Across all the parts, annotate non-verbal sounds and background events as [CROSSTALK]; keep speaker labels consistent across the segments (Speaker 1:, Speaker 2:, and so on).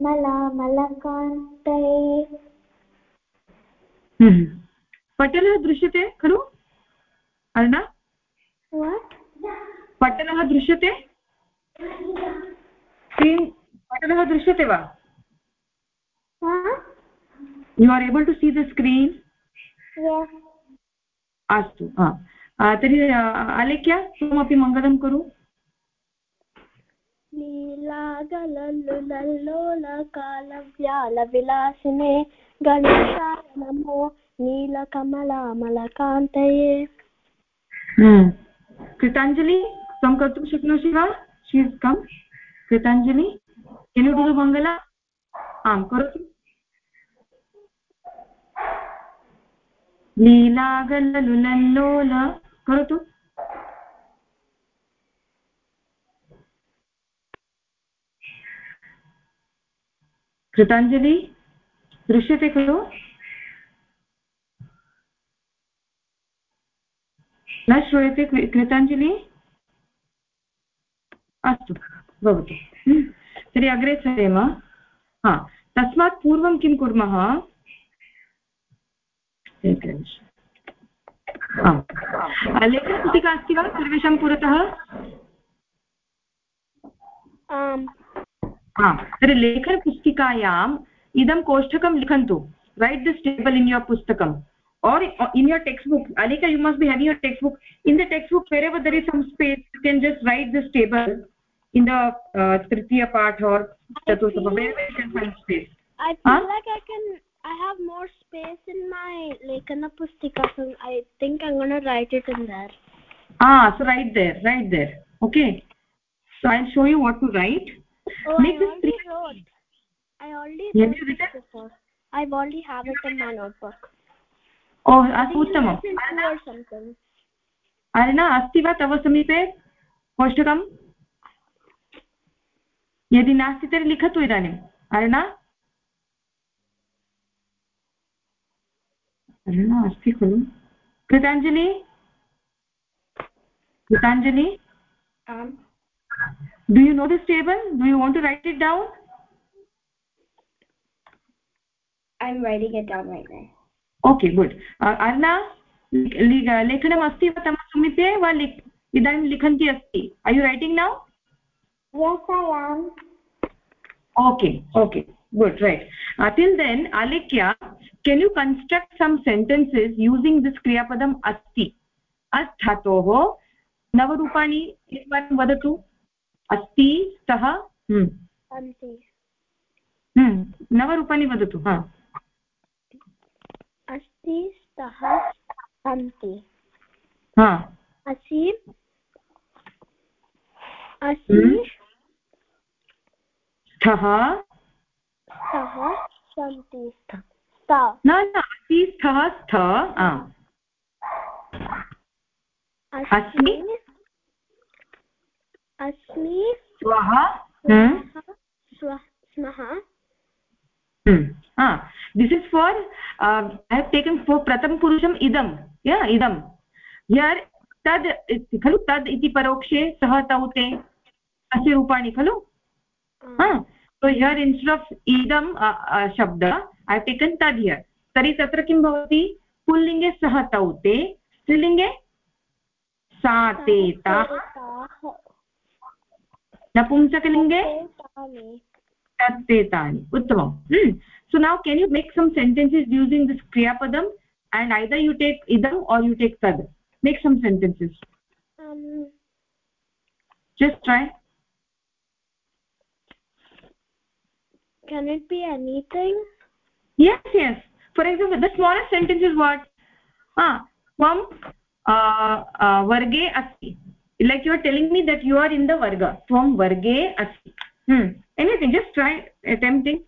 Speaker 1: मलमलकान्तये।
Speaker 2: पटलः दृश्यते खलु अर्णा पटलः दृश्यते स्क्रीन् पटलः दृश्यते वा you are able to see the screen अस्तु तर्हि अलेख्य त्वमपि मङ्गलं कुरु
Speaker 1: लीलागलल्लुलल्लोलकालव्यालविलासिने गणेशाय नमो नीलकमलामलकान्तये।
Speaker 2: हम्म। कृताञ्जलि त्वं कर्तुं शक्नोषि वा? शीस् कम् कृताञ्जलि किं डु मङ्गल? आं, करोतु। लीलागललुलल्लोल करोतु। कृताञ्जलि दृश्यते खलु? न श्रूयते कृताञ्जलि? अस्तु, भवतु। तर्हि अग्रे सरेम हा, तस्मात् पूर्वं किं कुर्मः? लेखनपुटिका अस्ति वा? सर्वेषां पुरतः? तर्हि लेखनपुस्तिकायाम् इदं कोष्ठकं लिखन्तु। Write this table in your पुस्तकम्। Or in your text book अनेक you must be having your text book in the text book wherever there is some space you can just write this table in the तृतीय or चतुर्थ okay so I show you what to write
Speaker 1: oh Make i already wrote i already wrote this before i've already have it in my notebook
Speaker 2: oh उत्तमम् अर्णा अस्ति वा तव समीपे कोष्टकं यदि नास्ति तर्हि लिखतु इदानीम् अर्णा अर्णा अस्ति खलु Krutanjali Krutanjali do you know this table do you want to write it down
Speaker 1: I am writing it down write now
Speaker 2: okay good Arna लेखनम् अस्ति वा तव समीपे वा इदानीं लिखन्ती अस्ति I you writing now okay okay good write till then Alekhya can you construct some sentences using this क्रियापदम् अस्ति अस् धातोः नवरूपाणि एकवारं वदतु अस्ति स्तः हम्म। हम्म, नवरूपाणि वदतु हा।
Speaker 1: अस्ति स्तः सन्ति।
Speaker 2: असि
Speaker 1: असि हम्म।
Speaker 2: स्थः?
Speaker 1: सन्ति।
Speaker 2: न न असि स्थः स्थ अस्मि
Speaker 1: अस्मि
Speaker 2: स्वः?
Speaker 1: स्मः।
Speaker 2: This is for I have taken for प्रथमपुरुषम् इदं या इदं। हियर् तद् खलु तद् इति परोक्षे सः तौ ते अस्य रूपाणि खलु? सो हियर् इन्स्टेड् आफ् इदं शब्द ऐ टेकन् तद् हियर् तर्हि तत्र किं भवति? पुल्लिङ्गे सः तौ ते स्त्रीलिङ्गे सा ते ता। नपुंसकलिङ्गे तत्तेतानि उत्तमम् so now can you make some sentences using this kriya padam and either you take idam or you take tad make some sentences um just try
Speaker 1: can it be anything
Speaker 2: yes yes for example the smallest sentence is what ah tvam uh, uh, varge asti Like you are telling me that you are in the varga tvam varge asti hmm anything just try attempting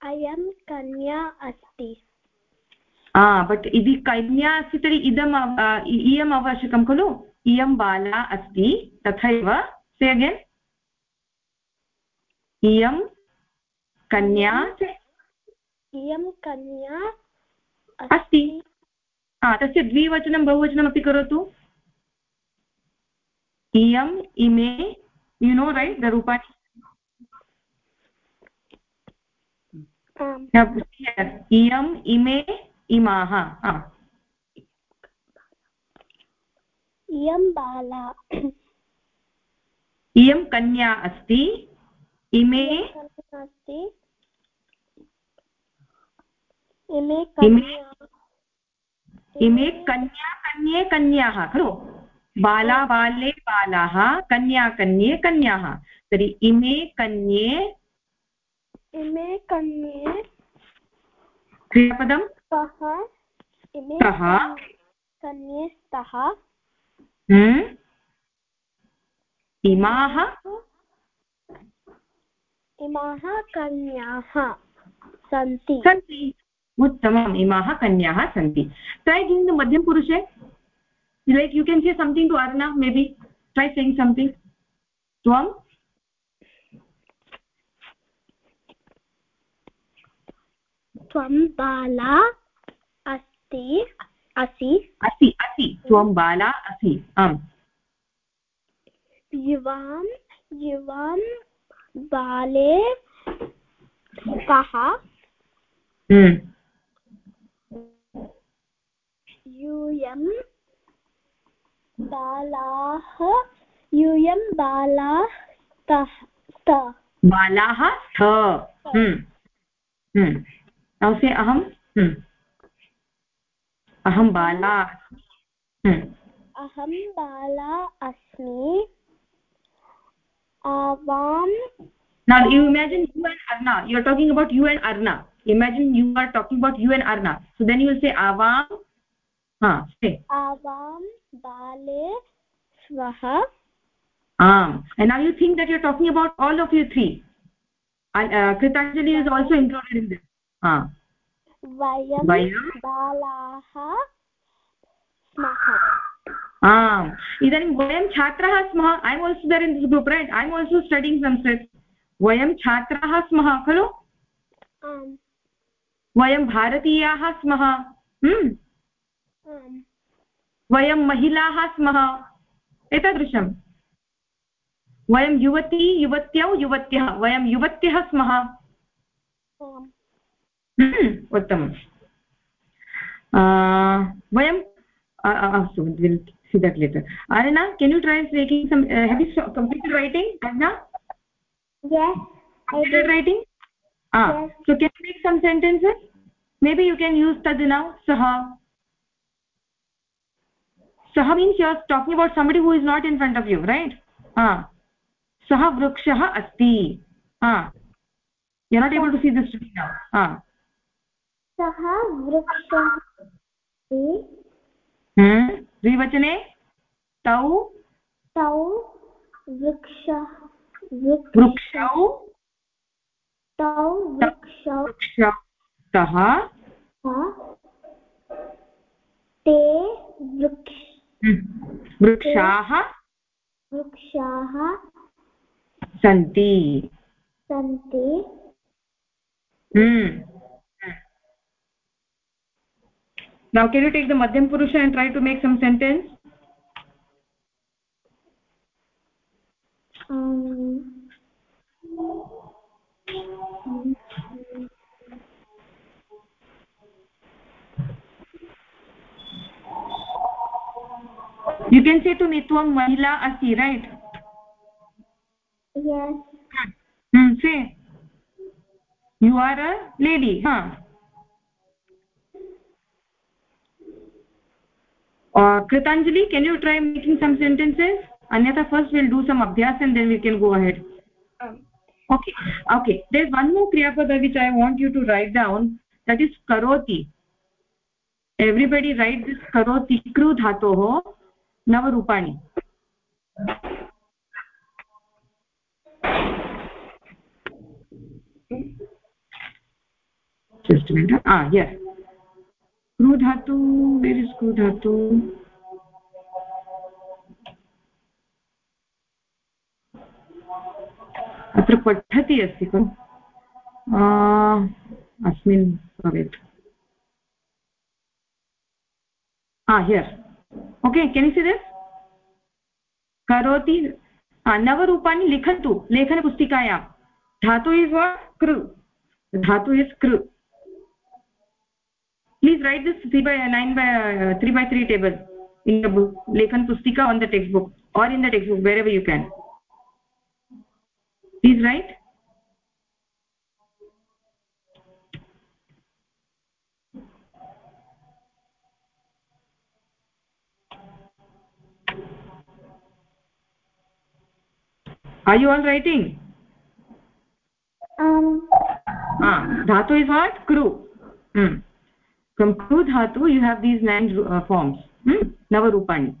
Speaker 2: i am
Speaker 1: अयं कन्या अस्ति
Speaker 2: but इति कन्या अस्ति तर्हि इदम् इयम् आवश्यकं खलु इयं बाला अस्ति तथैव से अगेन् इयं कन्या
Speaker 1: इयं कन्या
Speaker 2: अस्ति तस्य द्विवचनं बहुवचनमपि करोतु इयम् इमे यु नो रैट् द रूपाणि इयम् इमे इमाः
Speaker 1: इयं बाला
Speaker 2: इयं कन्या अस्ति इमे
Speaker 1: अस्ति इमे कन्या
Speaker 2: इमे कन्या कन्ये कन्याः खलु बाला बाले बालाः कन्या कन्ये कन्याः तर्हि इमे कन्ये
Speaker 1: इमे कन्ये
Speaker 2: क्रियापदं
Speaker 1: स्तः इमे
Speaker 2: स्तः
Speaker 1: कन्ये स्तः
Speaker 2: हम्म? इमाः
Speaker 1: इमाः कन्याः सन्ति।
Speaker 2: सन्ति। उत्तमम्। इमाः कन्याः सन्ति। ट्रै गिङ्ग् मध्यमपुरुषे like you can say something to arna maybe try saying something tvam
Speaker 1: त्वं बाला अस्ति असि
Speaker 2: असि असि त्वं बाला असि आम्
Speaker 1: युवां युवां बाले कः
Speaker 2: हम्म।
Speaker 1: बालाः यूयं बालाः स्त
Speaker 2: बालाः स्थ नमस्ते अहम् अहं बाला
Speaker 1: अहं बाला अस्मि आवां
Speaker 2: now you imagine you and arna you are talking about you and arna imagine you are talking about you and arna so then you will say avam
Speaker 1: आवां बाले श्वः
Speaker 2: आम् and are you think that you are talking about all of you three Kritanjali is also included in this इदानीं वयं छात्राः स्मः। I am also there in this group right I am also studying Sanskrit वयं छात्राः स्मः खलु? वयं भारतीयाः स्मः। वयं महिलाः स्मः। एतादृशं। वयं युवती युवत्यौ युवत्यः। वयं युवत्यः स्मः। हम्म, उत्तमम्। वयं अस्तु will can you try making heavy computer writing
Speaker 1: Arina
Speaker 2: computer writing so can make some sentences maybe you can use तद् नौ सः सः means you are talking about somebody who is not in front of you right हा सः वृक्षः अस्ति हा you not able to see this tree हा
Speaker 1: सः
Speaker 2: द्विवचने तौ
Speaker 1: तौ वृक्ष
Speaker 2: वृक्षौ
Speaker 1: तौ वृक्षौ
Speaker 2: वृक्षौ सः
Speaker 1: ते वृक्ष
Speaker 2: वृक्षाः
Speaker 1: वृक्षाः
Speaker 2: सन्ति।
Speaker 1: सन्ति।
Speaker 2: Now can you take the मध्यम पुरुष and try to make some sentence you can say to me tvam mahila asti right
Speaker 1: yes
Speaker 2: hmm say you are a lady ha huh uh, kritanjali can you try making some sentences anyatha first we'll do some abhyas and then we can go ahead
Speaker 1: um.
Speaker 2: okay okay there's one more kriya pada which i want you to write down that is karoti everybody write this karoti kru dhatoh nav rupani just a minute. Ah yes. क्रू धातु where is crew धातु? अत्र पठति अस्ति खलु? अस्मिन् भवेत्. हा here okay can see this करोति नवरूपाणि लिखन्तु, लेखनपुस्तिकायां। धातु इस् वा कृ। धातु इस् कृ। प्लीस् रैट् दिस् त्री बै nine by three by three table in the book लेखनपुस्तिका on the text book or in the text book wherever you can please write are you all writing
Speaker 1: um
Speaker 2: ah dhatu is what kru hmm. from kru dhatu you have these nine uh, forms hmm? navarupani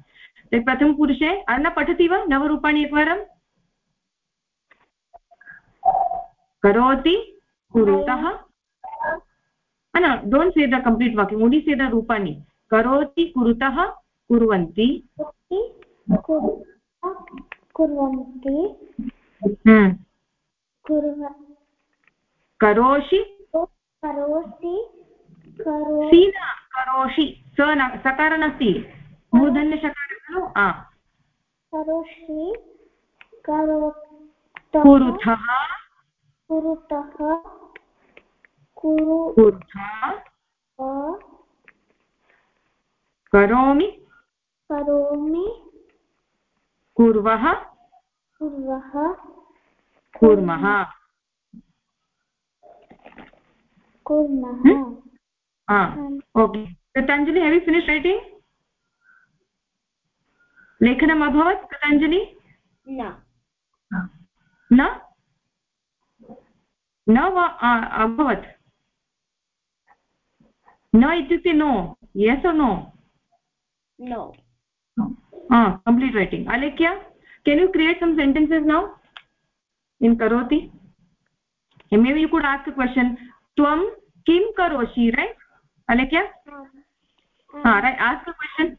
Speaker 2: तर्हि प्रथमपुरुषे earn पठति वा नवरूपाणि एकवारं करोति कुरुतः न don't say the complete वाक्यम् only say the रूपाणि करोति कुरुतः कुर्वन्ति
Speaker 1: कुर्वन्ति।
Speaker 2: हम्म।
Speaker 1: कुर्व
Speaker 2: करोषि?
Speaker 1: करोषि करो
Speaker 2: सी न करोषि स न सकार नास्ति मूर्धन्यशकार खलु
Speaker 1: करोषि कुरुतः कुरु
Speaker 2: करोमि।
Speaker 1: करोमि।
Speaker 2: कुर्वः।
Speaker 1: कुर्वः
Speaker 2: कुर्मः।
Speaker 1: कुर्मः।
Speaker 2: Okay. Patanjali have you finish writing लेखनम् अभवत् पतञ्जलि
Speaker 1: न।
Speaker 2: न? न वा अभवत्? न इत्युक्ते no yes no
Speaker 1: no
Speaker 2: complete writing alekya can you create some sentences now in karoti and maybe you could ask a question tvam kim karoshi right alekya ha right ask a question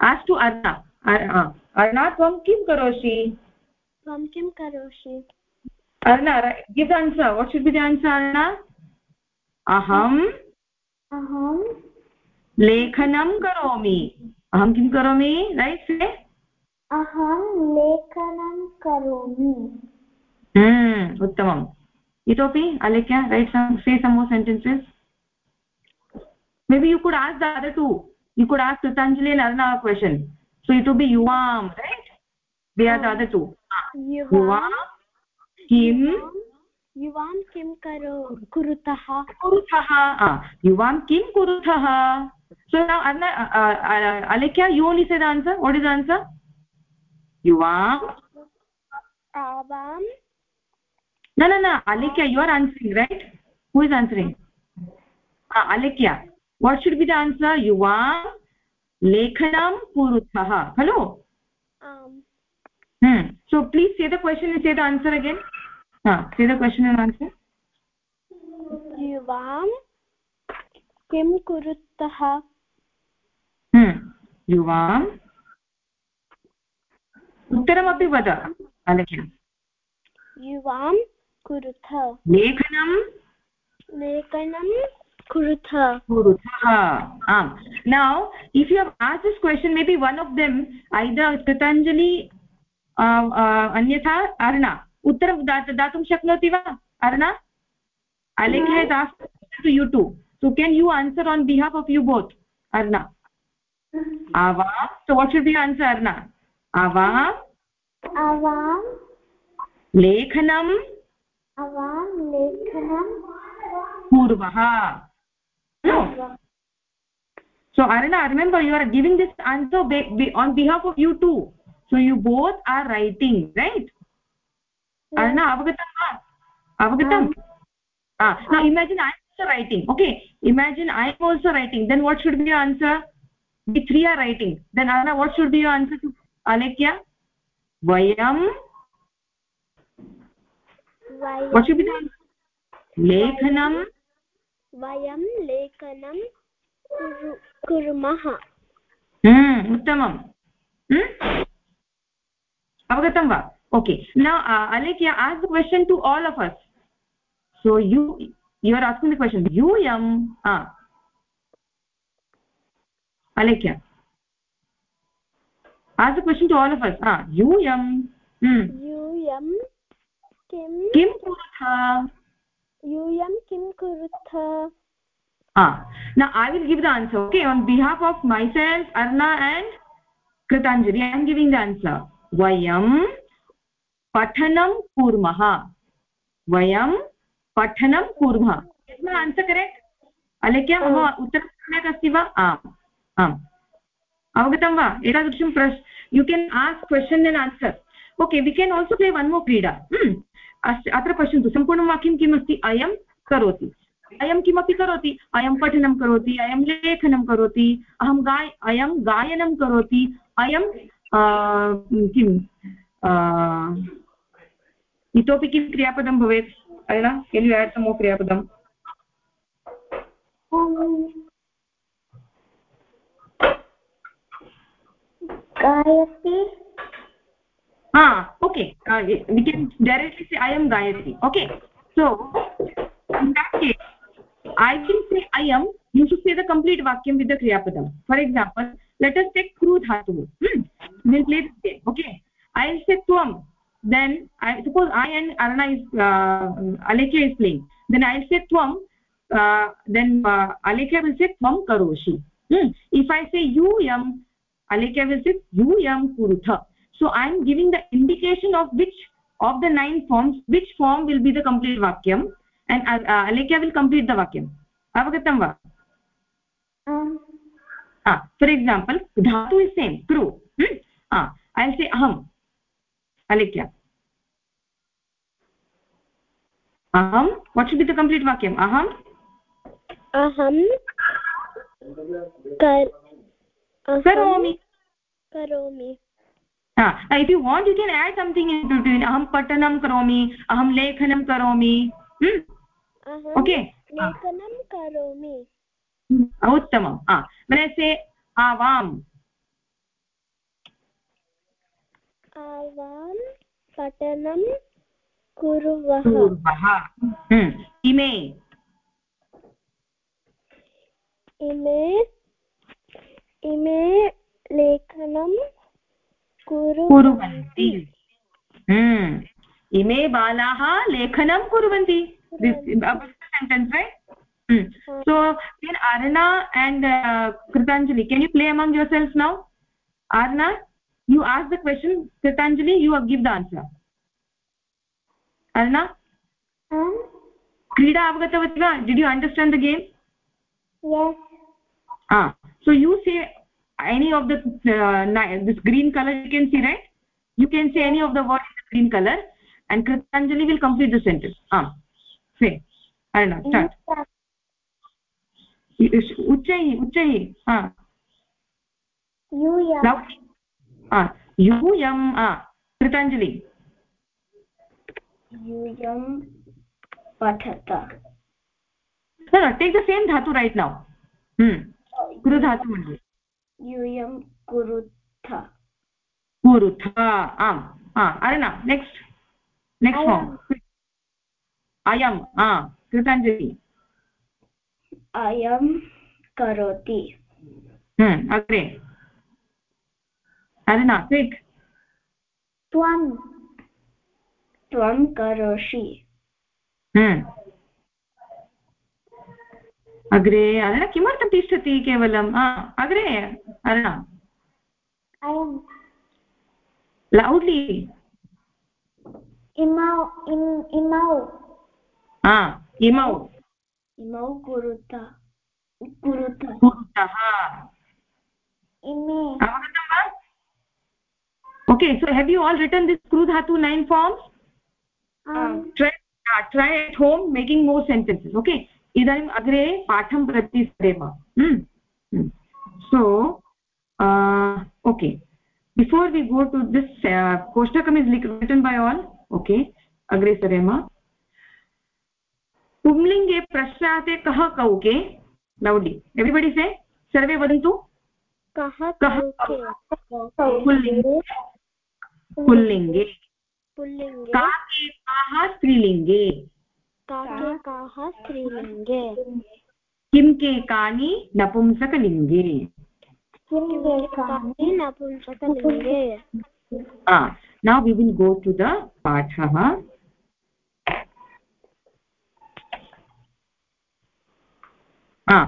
Speaker 2: ask to arna arna tvam kim karoshi
Speaker 1: tvam kim karoshi
Speaker 2: arna right, give the answer what should be the answer arna aham
Speaker 1: aham
Speaker 2: लेखनं करोमि अहं किं करोमि right से
Speaker 1: अहं लेखनं करोमि।
Speaker 2: उत्तमम्। इतोपि Alekhya write say some sentences be you could ask the other two you could ask Kritanjali on our question so it be युवां write they are the other two
Speaker 1: युवां
Speaker 2: किं
Speaker 1: युवां किं करो कुरुतः
Speaker 2: कुरुतः युवां किं कुरुतः so Alekhya you only say the what is answer
Speaker 1: युवाम्
Speaker 2: न न न Alekhya you are answering right who is answering Alekhya what should be the answer युवा लेखनं
Speaker 1: पुरुषः
Speaker 2: खलु so please say the question is say the answer again say the question in answer
Speaker 1: युवां
Speaker 2: उत्तरमपि वद अलेख्य
Speaker 1: युवां कुरुथ।
Speaker 2: लेखनं?
Speaker 1: लेखनं कुरुथ।
Speaker 2: कुरुथः आम्। Now if you ask this question maybe one of them either Kritanjali अन्यथा अर्णा उत्तरं दातुं शक्नोति वा Arna Alekhya to you too so can you answer on behalf of you both arna? Avam so what should be your answer arna? Avam lekhanam
Speaker 1: avam lekhanam
Speaker 2: purvah no so arna remember you are giving this answer be, be, on behalf of you too so you both are writing right arna avagatam va avagatam ah now imagine i am also writing okay imagine i am also writing then what should be your answer the three are writing then anna what should be your answer to alekya vayam what should be the lekhanam
Speaker 1: vayam lekhanam कुर्मः
Speaker 2: हम्म उत्तमम् अवगतं वा okay now uh, alekya ask the question to all of us so you you are asking the question yum ah alekya ask question to all of us हा
Speaker 1: यूयं यूयं किं
Speaker 2: किं कुरुथ
Speaker 1: यूयं किं कुरुथ
Speaker 2: हा न I will give the answer okay on behalf of myself Arna and Kritanjali I am giving the answer वयं पठनं कुर्मः वयं पठनं कुर्मः आन्सर् करेक्ट् अलेख्या मम उत्तरं सम्यक् अस्ति वा अवगतं वा एतादृशं प्रश् you can ask question and answer okay we can also play one more क्रीडा अत्र पश्यन्तु सम्पूर्णं वाक्यं किम् अस्ति अयं करोति अयं किमपि करोति अयं पठनं करोति अयं लेखनं करोति अहं गाय अयं गायनं करोति अयं किं इतोपि किं क्रियापदं भवेत् अयना केन् यु क्रियापदम्
Speaker 1: गायति
Speaker 2: हा okay we can directly say i am gayatri okay so in that case i will say i am you should say the complete vakyam with the kriya padam for example let us take kru dhatu hmm? we'll play this game okay i'll say tvam then i suppose i and arna is uh, alekya is playing then i'll say tvam uh, then uh, alekya will say tvam karoshi hmm? if i say you yam alekya will say you yam kurutha so i am giving the indication of which of the nine forms which form will be the complete vakyam and uh, uh, alekya will complete the vakyam avagatam va um ah for example dhatu is same kru hmm? ah i'll say aham alekya aham what should be the complete vakyam aham
Speaker 1: aham kar
Speaker 2: karomi करोमि। If you want you can add something in between अहं पठनं करोमि अहं लेखनं करोमि। हम्म? Okay
Speaker 1: लेखनं करोमि।
Speaker 2: हाँ। उत्तमं। हाँ। मनसे आवाम्
Speaker 1: आवां। पठनं कुर्वः। हम्म।
Speaker 2: इमे।
Speaker 1: इमे। इमे लेखनं
Speaker 2: कुर्वन्ति हम्म। इमे बालाः लेखनं कुर्वन्ति sentence write so then arna and uh, kritanjali can you play among yourselves now arna you ask the question kritanjali you give the answer arna
Speaker 1: um
Speaker 2: avgatavati va did you understand the game
Speaker 1: yes
Speaker 2: ah so you say any of the uh, this green color you can see right you can say any of the word in the green color and kritanjali will complete the sentence ah say arna start उच्चैः उच्चैः हा यूयं कृताञ्जलि
Speaker 1: यूयं पठत
Speaker 2: take the same धातु right नौ कुरु धातु मध्ये
Speaker 1: यूयं कुरुथ
Speaker 2: कुरुथ आम् अरेण नेक्स्ट् नेक्स्ट् फार्म् अयं कृताञ्जलि।
Speaker 1: अयं करोति।
Speaker 2: अग्रे। अरेण क्विक्
Speaker 1: त्वं त्वं करोषि।
Speaker 2: अग्रे अरुणा किमर्थं तिष्ठति केवलम् अग्रे अरुणा। लौड्लि
Speaker 1: इमौ इमौ
Speaker 2: इमौ।
Speaker 1: कुरुतः
Speaker 2: अवगतं वा? Okay so have you all return this crew धातु nine
Speaker 1: form
Speaker 2: try at home making more sentences okay इदानीम् अग्रे पाठं प्रति सरेम। So okay before we go to this कोष्टकम् is like written by all okay अग्रे सरेम। पुंलिङ्गे प्रश्नाते कः कौके? लौडि एव्रिबडि से सर्वे वदन्तु।
Speaker 1: कः
Speaker 2: पुल्लिङ्गे पुल्लिङ्गे काके काः स्त्रीलिङ्गे।
Speaker 1: काके काः स्त्रीलिङ्गे
Speaker 2: किं के कानि नपुंसकलिङ्गे?
Speaker 1: किं के कानि नपुंसकलिङ्गे?
Speaker 2: now we will go to the हा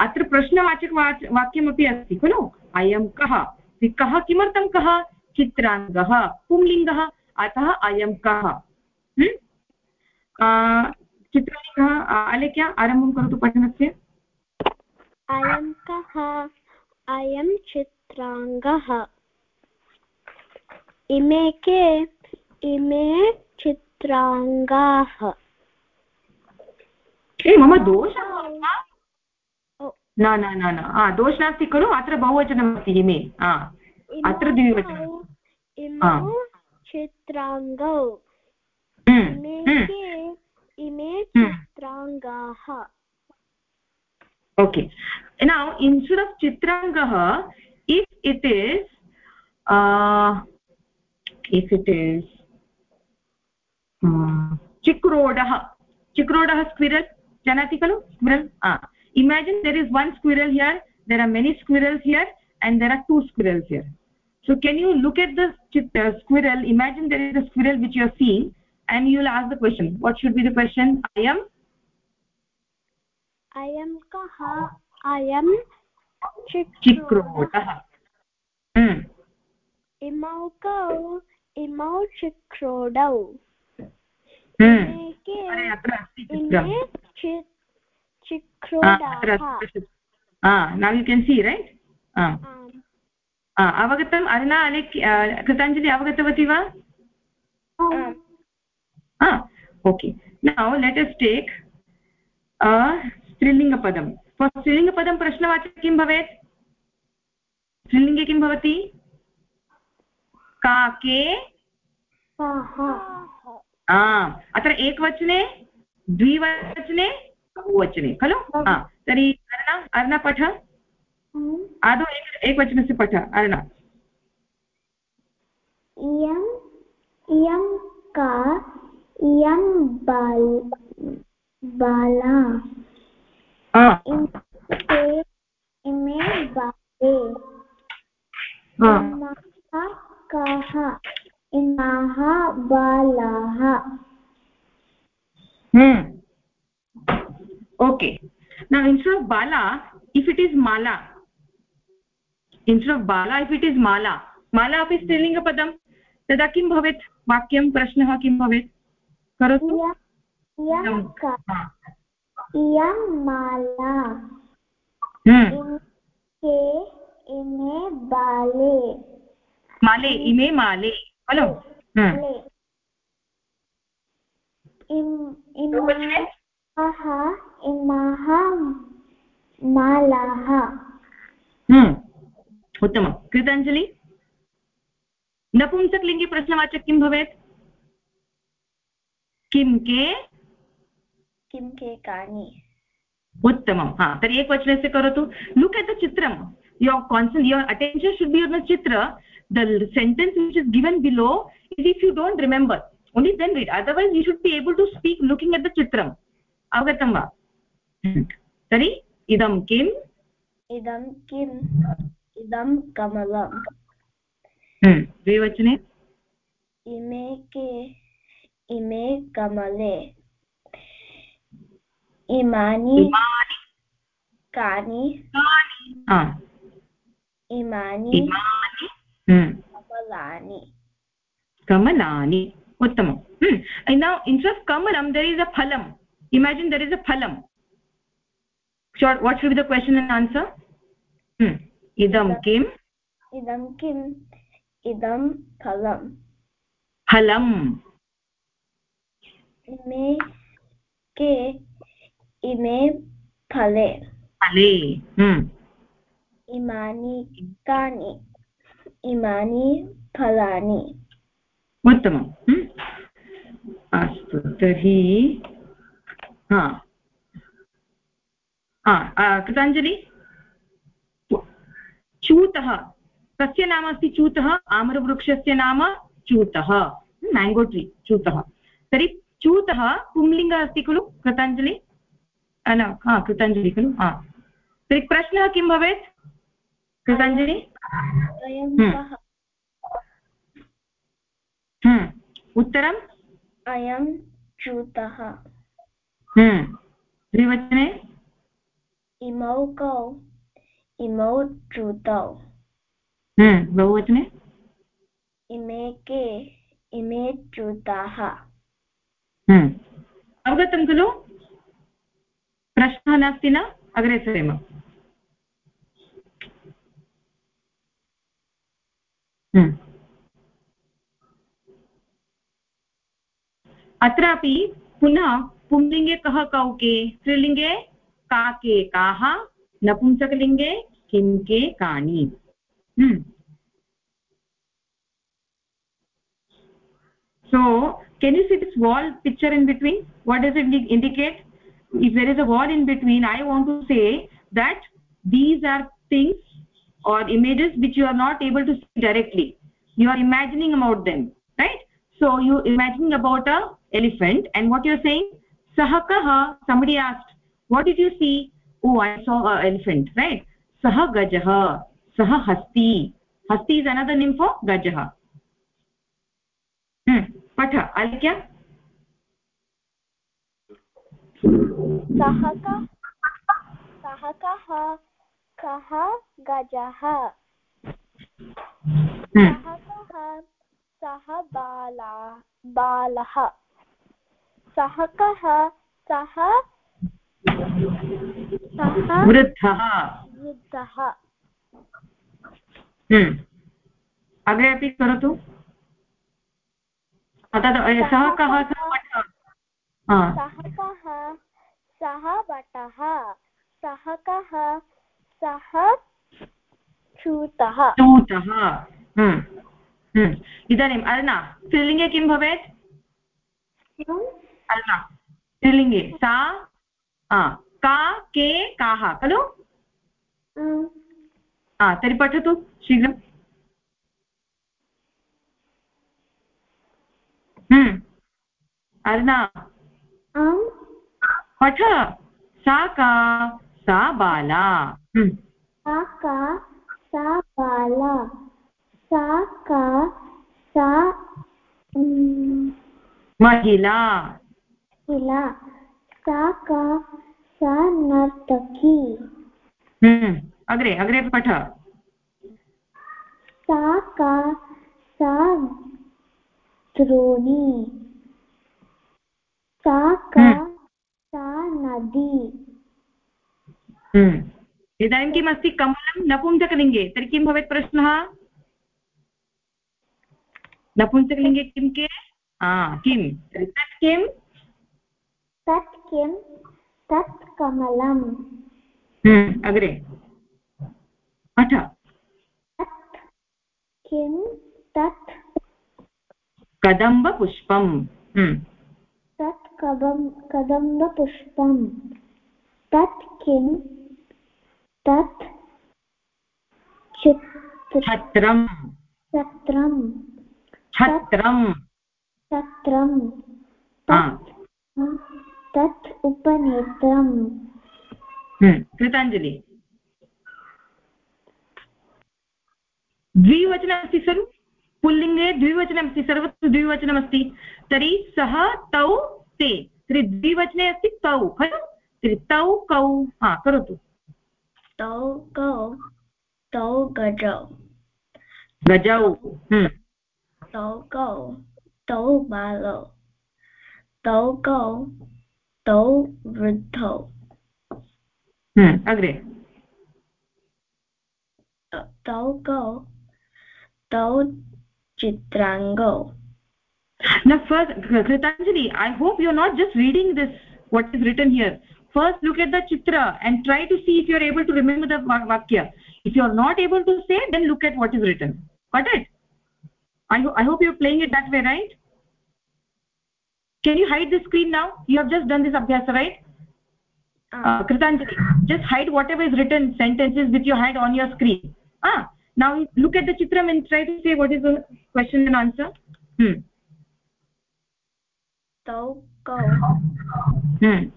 Speaker 2: अत्र प्रश्नवाचक वाक्यमपि अस्ति खलु? अयं कः? कः किमर्थं कः? चित्राङ्गः पुंलिङ्गः अतः अयं कः? चित्राङ्गः अलेख्य आरम्भं करोतु पठनस्य.
Speaker 1: अयं कः? अयं चित्राङ्गः। इमे के? इमे चित्राङ्गाः।
Speaker 2: मम दोषः न? न न न दोष नास्ति खलु अत्र बहुवचनमस्ति इमे. अत्र द्विवचनम्.
Speaker 1: इमौ चित्राङ्गौ।
Speaker 2: हम्म,
Speaker 1: इमे। के? इमे चित्राङ्गाः।
Speaker 2: ओके ना instead of चित्राङ्गः if it is if it is चिक्रोडः। चिक्रोडः स्क्विरल् जानाति खलु? Squirrel imagine there is one squirrel here there are many squirrels here and there are two squirrels here so can you look at the squirrel imagine there is a squirrel which your seen and you will ask the question what should be the question i am
Speaker 1: अयं कः अयं
Speaker 2: चिक्रोटः
Speaker 1: इमौ कौ इमौ चिक्रोडौ
Speaker 2: हम्म।
Speaker 1: इमे चिक्रोडाः
Speaker 2: नौ यु केन् सी right अवगतम् अधुना अलेख्य कृताञ्जलि अवगतवती वा okay नौ लेट् अस् take स्त्रीलिङ्गपदं स्त्रीलिङ्गपदं प्रश्नवाचकं किं भवेत्? स्त्रीलिङ्गे किं भवति? काके? अत्र एकवचने द्विवचने बहुवचने खलु? तर्हि अर्णा अर्णा पठ। आदौ एक एकवचनस्य पठ अर्णा।
Speaker 1: इयम् इयं का यं बाल
Speaker 2: okay now instead of it is mala instead it is mala माला अपि स्त्रीलिङ्गपदं तदा किं भवेत्? वाक्यं प्रश्नः किं भवेत्? करोतु?
Speaker 1: इयं माला।
Speaker 2: हम्म।
Speaker 1: के इमे बाले।
Speaker 2: माले इमे माले। खलु।
Speaker 1: इमाः इमाः मालाः।
Speaker 2: उत्तमं। कृताञ्जलि नपुंसकलिङ्गे प्रश्नवाचक किं भवेत्? किं के?
Speaker 1: किं के कानि।
Speaker 2: उत्तमं। हा तर्हि एकवचनस्य करोतु। लुक् एट् द चित्रं। Your concern your attention should be your the चित्र. The sentence which is given below is if you don't remember only then read otherwise you should be able to speak looking at the चित्रम् अवगतं वा? तर्हि इदं किम्
Speaker 1: इदं किम् इदं कमलम्।
Speaker 2: द्विवचने?
Speaker 1: इमे के? इमे कमले इमानि कानि। इमानि कमलानि।
Speaker 2: कमलानि। उत्तमम्। नौ इन्स्ट् आफ् कमलं देर् इस् अ फलम इमेजिन् देर इज़ अ फलम् short what should be the question and answer इदं किम्
Speaker 1: इदं किम् इदं फलं
Speaker 2: फलम्
Speaker 1: ime ke इमे फले।
Speaker 2: फले
Speaker 1: इमानि कानि इमानि फलानि।
Speaker 2: उत्तमम् अस्तु तर्हि हा। कृताञ्जलि? चूतः कस्य नाम अस्ति चूतः आम्रवृक्षस्य नाम चूतः। Mango tree चूतः। तर्हि चूतः पुंलिङ्गः अस्ति खलु? कृताञ्जलि? न हा कृताञ्जलि खलु हा। तर्हि प्रश्नः किं भवेत्? कृताञ्जलि? हम्म। हम्म। उत्तरम्?
Speaker 1: अयं च्यूतः।
Speaker 2: हम्म। द्विवचने?
Speaker 1: इमौ कौ इमौ च्युतौ।
Speaker 2: बहुवचने?
Speaker 1: इमे के इमे च्युताः।
Speaker 2: अवगतं खलु? प्रश्नः नास्ति न? अग्रे सरेम। अत्रापि पुनः पुंलिङ्गे कः कौके? स्त्रीलिङ्गे काके काः? नपुंसकलिङ्गे किं के कानि? So can you see this wall picture in between? What does it indicate? If there is a wall in between i want to say that these are things or images which you are not able to see directly. You are imagining about them right? So you imagining about a elephant and what you're saying? Sahakah somebody asked what did you see? Oh i saw a elephant right? Sah gajah sah hasti. Hasti is another name for gajah hmm पठ अलिक्य
Speaker 1: सः कः कः कः गजः सः कः सः बाला बालः सः कः सः सः
Speaker 2: वृद्धः
Speaker 1: वृद्धः
Speaker 2: अग्रे अपि करोतु तद् सः कः
Speaker 1: सः कः सः वटः सः कः सः चूतः
Speaker 2: चूतः इदानीम् अर्णा स्त्रीलिङ्गे किं भवेत्? अर्णा स्त्रीलिङ्गे सा का के काः खलु? तर्हि पठतु शीघ्रम्। अर्णा। पठ। सा का सा बाला।
Speaker 1: सा का सा बाला। सा का सा
Speaker 2: महिला।
Speaker 1: महिला। सा का सा नर्तकी।
Speaker 2: अग्रे अग्रे पठ।
Speaker 1: सा का सा द्रोणी सा का हम्म। सा नदी।
Speaker 2: हम्म। इदानीं किमस्ति कमलं? नपुंसकलिङ्गे। तर्हि किं भवेत् प्रश्नः? नपुंसकलिङ्गे किं के? किं? तत् किं?
Speaker 1: तत् किं? तत् कमलम्।
Speaker 2: हम्म, अग्रे।
Speaker 1: तत् किं? तत्
Speaker 2: कदम्बपुष्पम्
Speaker 1: तत् कदम् कदम्बपुष्पं तत् किं तत्
Speaker 2: छत्रं
Speaker 1: छत्रं
Speaker 2: छत्रं
Speaker 1: छत्रं तत् उपनेत्रम्।
Speaker 2: हम्म, कृताञ्जलि। द्विवचनमस्ति खलु? पुल्लिङ्गे द्विवचनमस्ति सर्वत्र द्विवचनमस्ति। तर्हि सः तौ ते। तर्हि द्विवचने अस्ति तौ खलु? तर्हि तौ कौ। हा करोतु।
Speaker 1: तौ कौ तौ गजौ।
Speaker 2: गजौ। हम्म।
Speaker 1: तौ कौ तौ बालौ। तौ कौ तौ वृद्धौ।
Speaker 2: हम्म, अग्रे।
Speaker 1: तौ कौ तौ chitrango
Speaker 2: now first kritanjali i hope you're not just reading this what is written here. First look at the chitra and try to see if you're able to remember the vakya. If you're not able to say then look at what is written. Got it? I, ho I hope you're playing it that way right? Can you hide the screen now? You have just done this abhyasa, right? Ah. Uh, kritanjali just hide whatever is written sentences with your hand on your screen. Ah now look at the chitram and try to say what is the question and answer. Hmm.
Speaker 1: Tau go hmm.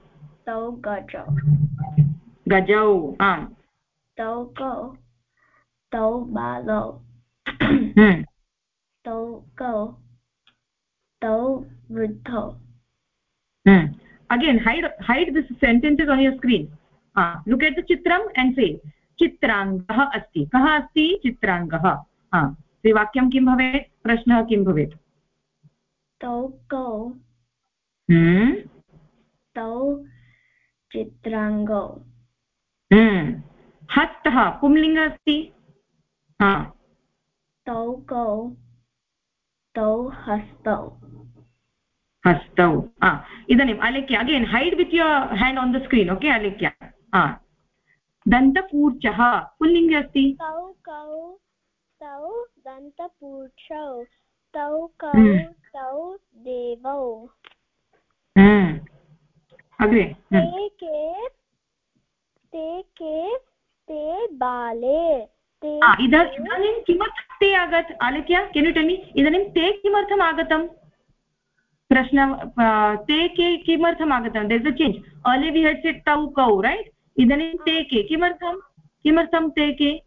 Speaker 1: Tau
Speaker 2: gajau gajau
Speaker 1: aam ah. tau ka. tau balo [COUGHS] hmm. Tau ka. tau vruddho hmm.
Speaker 2: Again hide hide this sentences on your screen. Uh, look at the chitram and say चित्राङ्गः अस्ति। कः अस्ति? चित्राङ्गः। हा। वाक्यं किं भवेत्? प्रश्नः किं भवेत्?
Speaker 1: तौ कौ।
Speaker 2: हम्म?
Speaker 1: तौ चित्राङ्गौ।
Speaker 2: हम्म। हस्तः। पुंलिङ्ग अस्ति। हा।
Speaker 1: तौ कौ। तौ हस्तौ।
Speaker 2: हस्तौ। इदानीम् Alekhya. Again hide with your hand on the screen okay Alekhya? दन्तकूर्चः पुल्लिङ्गे अस्ति।
Speaker 1: तौ कौ तौ दन्तपूर्षौ तौ कौ
Speaker 2: हम्म।
Speaker 1: तौ देवौ।
Speaker 2: हम्म। अग्रे
Speaker 1: ते। के ते के ते बाले ते
Speaker 2: इदानीं किमर्थं ते आगत्? आलिख्य केन् यु टेल् इदानीं ते किमर्थम् आगतम्? प्रश्न ते के किमर्थम् आगतं this a change early we had set तौ कौ रैट् इदानीं ते के किमर्थं? किमर्थं ते के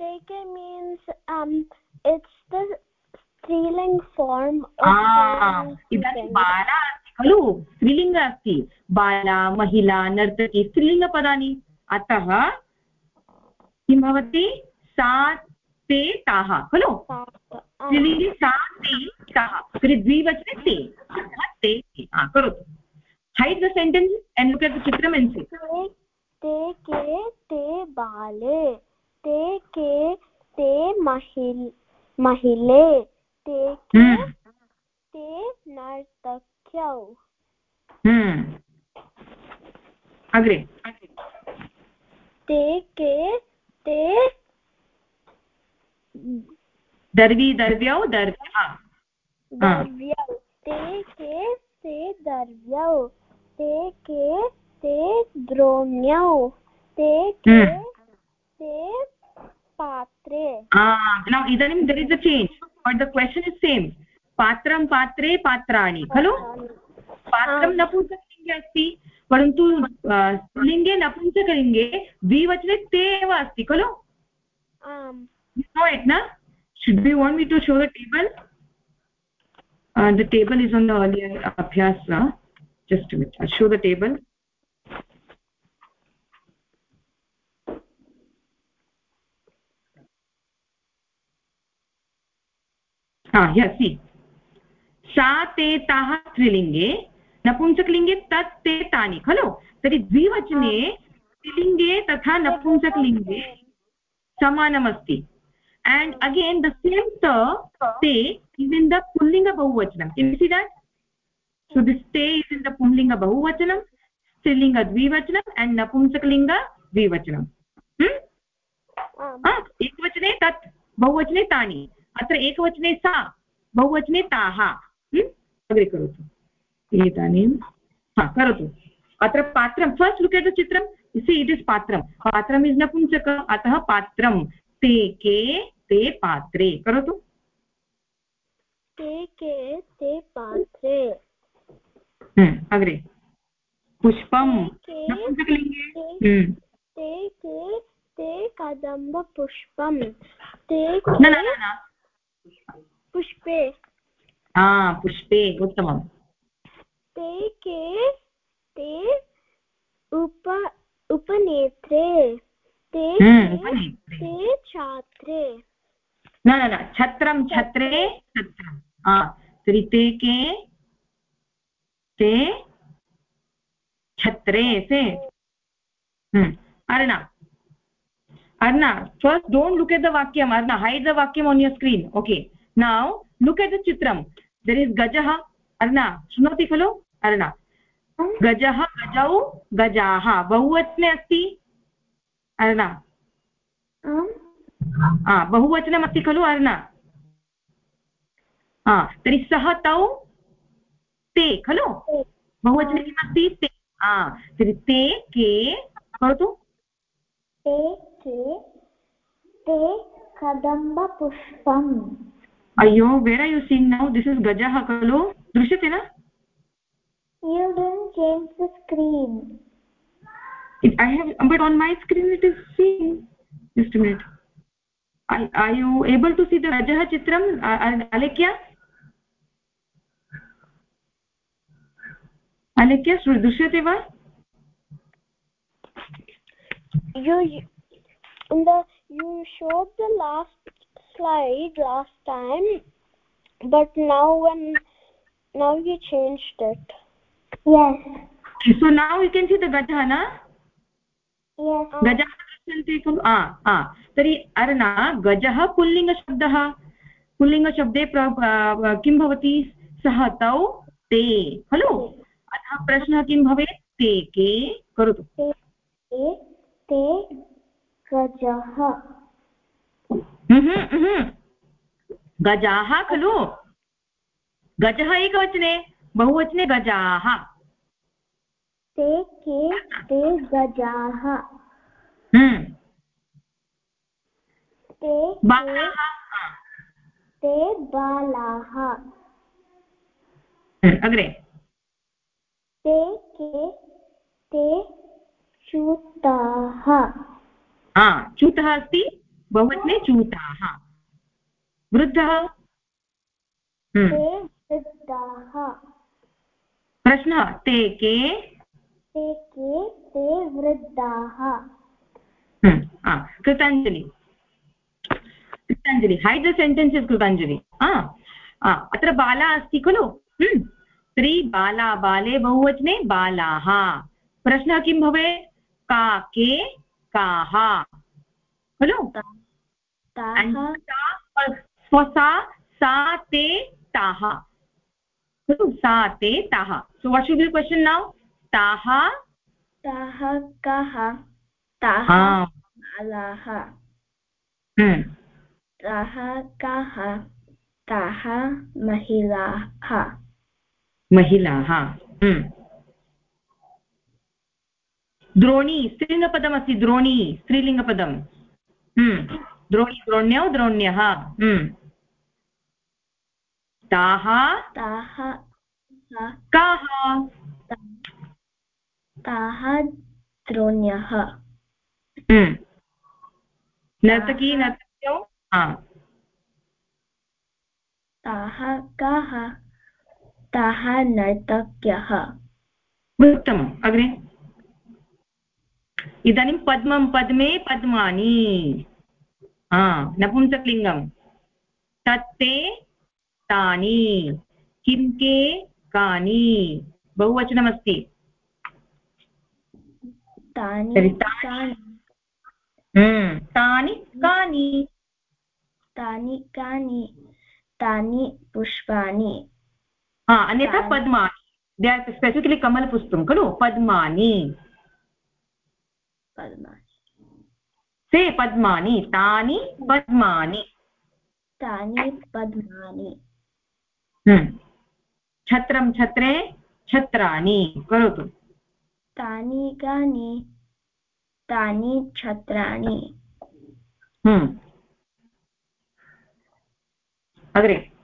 Speaker 1: Teke means um it's the striling form of
Speaker 2: इदानीं बाला अस्ति खलु? स्त्रीलिङ्ग अस्ति। बाला महिला नर्तकी स्त्रीलिङ्गपदानि अतः किं भवति? सा ते ताः खलु?
Speaker 1: Um,
Speaker 2: स्त्रीलिङ्गे सा ते ताः। तर्हि द्विवचने ते अतः ते ते। करोतु। Hide the sentence and look at the चित्रम् एण्ड् से
Speaker 1: ते ते के ते बाले ते के ते महिल महिले ते
Speaker 2: हम्म,
Speaker 1: ते नर्तक्यौ
Speaker 2: हम्म। अग्रे
Speaker 1: ते के ते
Speaker 2: दर्वी दर्व्यौ दर्व्यः
Speaker 1: दर्व्यौ ते के ते दर्व्यौ ते के ते द्रोण्यौ। ते के
Speaker 2: हम्म।
Speaker 1: ते पात्रे।
Speaker 2: नौ इदानीं there is a change but the question is same पात्रं पात्रे पात्राणि खलु? पात्रं नपुंसकलिङ्गे अस्ति परन्तु लिङ्गे नपुंसकलिङ्गे द्विवचने ते एव अस्ति खलु? नो? इट् न should be want me to show the table the table is on the earlier अभ्यास जस्ट् शो द टेबल् हा हि सा ते ताः स्त्रीलिङ्गे नपुंसकलिङ्गे तत् ते तानि. खलु तर्हि द्विवचने स्त्रीलिङ्गे तथा नपुंसकलिङ्गे समानमस्ति. And again the same te te is in the pullinga bahuvachanam can you see that? So this te is in the pullinga bahuvachanam strilinga dvivachanam and napumsakalinga dvivachanam. Hmm? एकवचने तत् बहुवचने तानि अत्र एकवचने सा बहुवचने ताः? अग्रे करोतु इदानीं हा करोतु अत्र पात्रं फस्ट् लुक् एट् चित्रं सि इट् इस् पात्रं पात्रम् इस् नपुंसक अतः पात्रं ते के ते पात्रे करोतु
Speaker 1: ते के ते पात्रे
Speaker 2: अग्रे। पुष्पं
Speaker 1: ते के
Speaker 2: नपुंसकलिङ्गे
Speaker 1: ते
Speaker 2: हम्म,
Speaker 1: ते के ते कदम्बपुष्पं ते
Speaker 2: न न न न।
Speaker 1: पुष्पे।
Speaker 2: हा पुष्पे उत्तमम्।
Speaker 1: ते के ते उप उपनेत्रे। ते
Speaker 2: हम्म।
Speaker 1: ते छात्रे।
Speaker 2: न न न छत्रं छत्रे छत्रं। हा तर्हि ते के ते छत्रे से। Arna. Arna first don't look at the वाक्यम् अर्णा हैड् द वाक्यम् on your screen okay now look at the चित्रं देर् इस् गजः अर्णा शृणोति खलु? अर्णा। गजः गजौ गजाः बहुवचने अस्ति? अर्णा। हा बहुवचनमस्ति खलु अर्णा। हा तर्हि सः तौ ते खलु? बहुवचने किमस्ति ते। तर्हि ते के भवतु
Speaker 1: ते। के ते कदम्बपुष्पम्
Speaker 2: अय्यो where you seen now this is गजः खलु। दृश्यते न?
Speaker 1: You change the screen
Speaker 2: I have but on my screen it is seen just I you able to see the गजः चित्रम् अलिख्य alekya दृश्यते वा
Speaker 1: you in the you showed the last slide last time but now when now you changed it
Speaker 3: yes
Speaker 2: so now you can see the gajah na
Speaker 3: yes
Speaker 2: गजः दृश्यन्ते खलु तर्हि अर्णा गजः पुल्लिङ्गशब्दः पुल्लिङ्गशब्दे किं भवति सः तौ ते खलु अतः प्रश्नः किं भवेत्? ते के करोतु।
Speaker 3: ते गजः।
Speaker 2: गजाः खलु। गजः एकवचने बहुवचने गजाः।
Speaker 3: ते के ते गजाः। ते
Speaker 2: बालाः।
Speaker 3: ते बालाः।
Speaker 2: अग्रे।
Speaker 3: ते के ते च्यूताः
Speaker 2: हा च्यूतः अस्ति बहुवचने च्यूताः वृद्धः?
Speaker 3: ते वृद्धाः।
Speaker 2: प्रश्नः ते के?
Speaker 3: ते के ते वृद्धाः।
Speaker 2: Kritanjali. Kritanjali hide the sentence Kritanjali. अत्र बाला अस्ति खलु? स्त्री बाला बाले बहुवचने बालाः प्रश्नः किं भवेत् का के काः खलु? स्वसा सा ते ताः खलु? सा ते ताः so what should be question now ताः
Speaker 3: ताः काः ताः बालाः। ताः काः ताः महिलाः
Speaker 2: महिलाः हम्म। द्रोणी स्त्रीलिङ्गपदमस्ति द्रोणी स्त्रीलिङ्गपदं हम्म। द्रोणी द्रोण्यौ द्रोण्यः हम्म। ताः?
Speaker 3: ताः
Speaker 2: काः?
Speaker 3: ताः द्रोण्यः.
Speaker 2: नर्तकी नर्तक्यौ?
Speaker 3: ताः काः? ताः नर्तक्यः।
Speaker 2: उत्तमम् अग्रे। इदानीं पद्मं पद्मे पद्मानि। नपुंसकलिङ्गं तत्ते तानि। किं के कानि। बहुवचनमस्ति।
Speaker 3: तानि
Speaker 2: तानि कानि।
Speaker 3: तानि कानि। तानि पुष्पाणि।
Speaker 2: हा अन्यथा पद्मानि. दे आर् स्पेसिफिकलि कमलपुष्पं खलु? पद्मानि. से पद्मानि तानि पद्मानि.
Speaker 3: तानि पद्मानि.
Speaker 2: हम्म। छत्रं छत्रे छत्राणि करोतु.
Speaker 3: तानि कानि तानि छत्राणि.
Speaker 2: हम्म। अग्रे.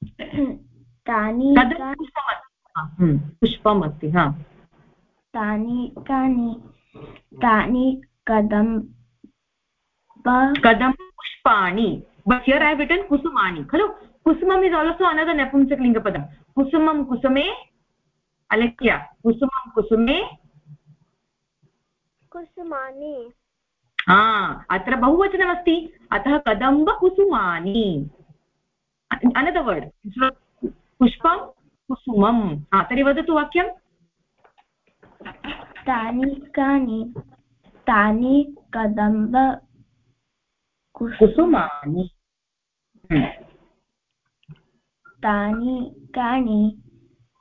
Speaker 2: [CLEARS THROAT]
Speaker 3: तानि
Speaker 2: पुष्पम् अस्ति हा
Speaker 3: तानि कानि तानि कदम्
Speaker 2: कदं पुष्पाणि। बट् हियर् ऐ रिटन् कुसुमानि खलु? कुसुमम् इस् आल्सो अनदर् नपुंसकलिङ्गपदं कुसुमं कुसुमे अलेख्य। कुसुमं कुसुमे
Speaker 1: कुसुमानि
Speaker 2: हा अत्र बहुवचनमस्ति। अतः कदम्बकुसुमानि अनदर् वर्ड् पुष्पं कुसुमं हा तर्हि वदतु वाक्यं
Speaker 3: तानि कानि तानि कदम्ब
Speaker 2: कुसुमानि
Speaker 3: तानि कानि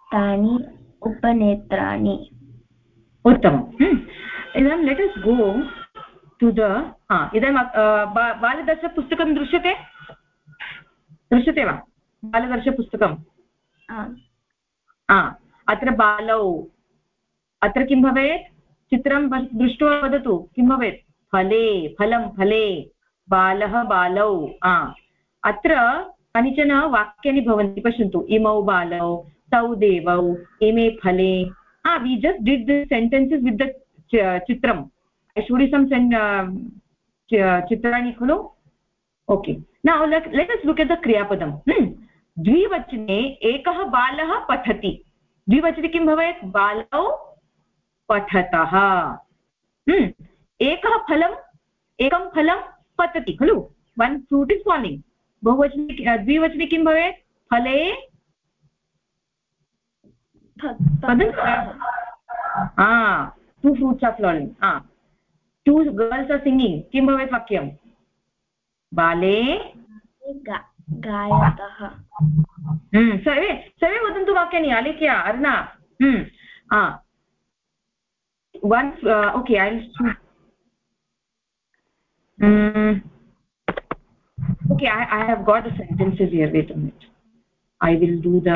Speaker 3: तानि उपनेत्राणि
Speaker 2: उत्तमम् इदानीं let is go to the इदानीं बालदर्शपुस्तकं दृश्यते दृश्यते वा? बालदर्शपुस्तकं अत्र बालौ। अत्र किं भवेत्? चित्रं दृष्ट्वा वदतु किं भवेत्? फले फलं फले। बालः बालौ। अत्र कानिचन वाक्यानि भवन्ति पश्यन्तु। इमौ बालौ तौ देवौ इमे फले। We just did the sentences with the चित्रम्। ऐ शुडि ओके नौ लेट् अस् लुक् एट् द क्रियापदं द्विवचने एकः बालः पठति द्विवचने किं भवेत् बालौ पठतः एकः फलम् एकं फलं पतति खलु वन् फ्रूट् इस् फालिङ्ग् बहुवचने द्विवचने किं भवेत् फले two fruits of falling two girls are singing किं भवेत् वाक्यं बाले।
Speaker 3: गायतः।
Speaker 2: सर्वे सर्वे वदन्तु वाक्यानि Alekhya Aruna. One okay okay I have got the sentences here wait I will do the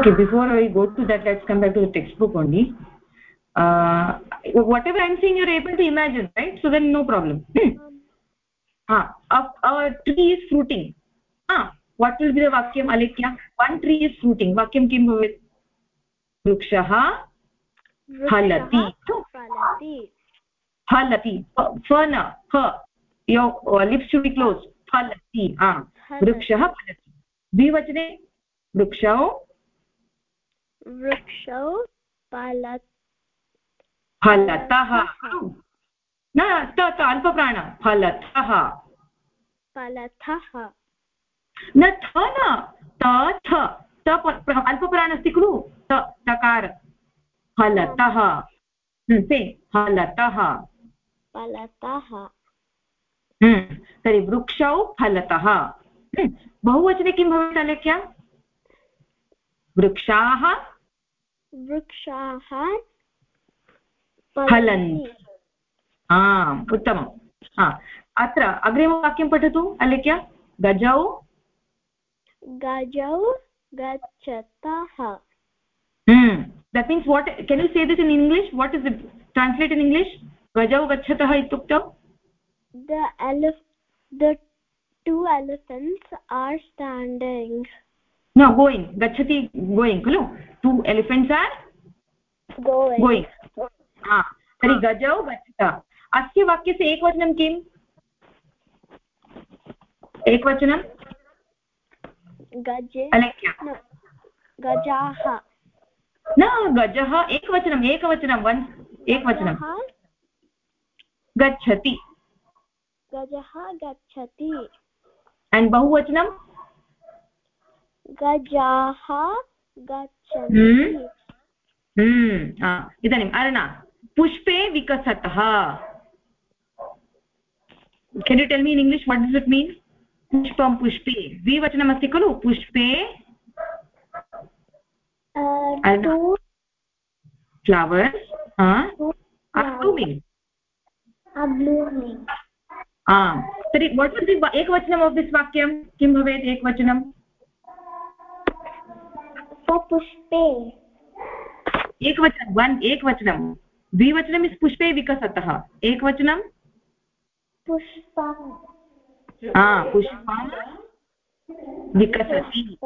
Speaker 2: okay before i go to that let's come back to the textbook only uh, whatever i'm saying you're able to imagine right so then no problem hmm. ah a, a tree is fruiting ah what will be the vakyam alikya one tree is fruiting vakyam kim bhavet halati
Speaker 1: फलति
Speaker 2: halati fana ha your lips should be closed halati ah vrukshah halati द्विवचने वृक्षौ
Speaker 1: वृक्षौ फलतः
Speaker 2: न त अल्पप्राण फलतः।
Speaker 1: फलतः।
Speaker 2: न थ न त थ त अल्पप्राण अस्ति खलु? तकार फलतः। ते फलतः।
Speaker 1: फलतः।
Speaker 2: तर्हि वृक्षौ फलतः। बहुवचने किं भवेत् अलेख्या वृक्षाः
Speaker 1: वृक्षाः
Speaker 2: फलन्ति। आम् उत्तमम्। अत्र अग्रिमवाक्यं पठतु अलिख्य। गजौ।
Speaker 1: गजौ गच्छतः।
Speaker 2: That means what can you say this in English what is translate in English गजौ गच्छतः इत्युक्तौ?
Speaker 1: The elef the two elephants are standing.
Speaker 2: No going. Gachati going. खलु two elephants are
Speaker 1: going.
Speaker 2: going. हा तर्हि गजौ गच्छत अस्य वाक्यस्य एकवचनं किम् एकवचनं
Speaker 1: गजाः
Speaker 2: न गजः एकवचनम् एकवचनं वन् एकवचनं गच्छति
Speaker 1: गजः गच्छति
Speaker 2: अण्ड् बहुवचनं
Speaker 1: गजाः गच्छन्ति।
Speaker 2: इदानीम् अरुणा पुष्पे विकसतः। Can you tell me in English what does it mean पुष्पं पुष्पे। द्विवचनमस्ति खलु पुष्पे। फ्लवर्स् आम्। तर्हि वट् इस् दि एकवचनम् आफ् दिस् वाक्यं? किं भवेत् एकवचनं
Speaker 1: पुष्पे।
Speaker 2: एकवचनं वन् एकवचनं। द्विवचनम् इस् पुष्पे विकसतः। एकवचनं?
Speaker 1: पुष्पं।
Speaker 2: पुष्पं विकसति।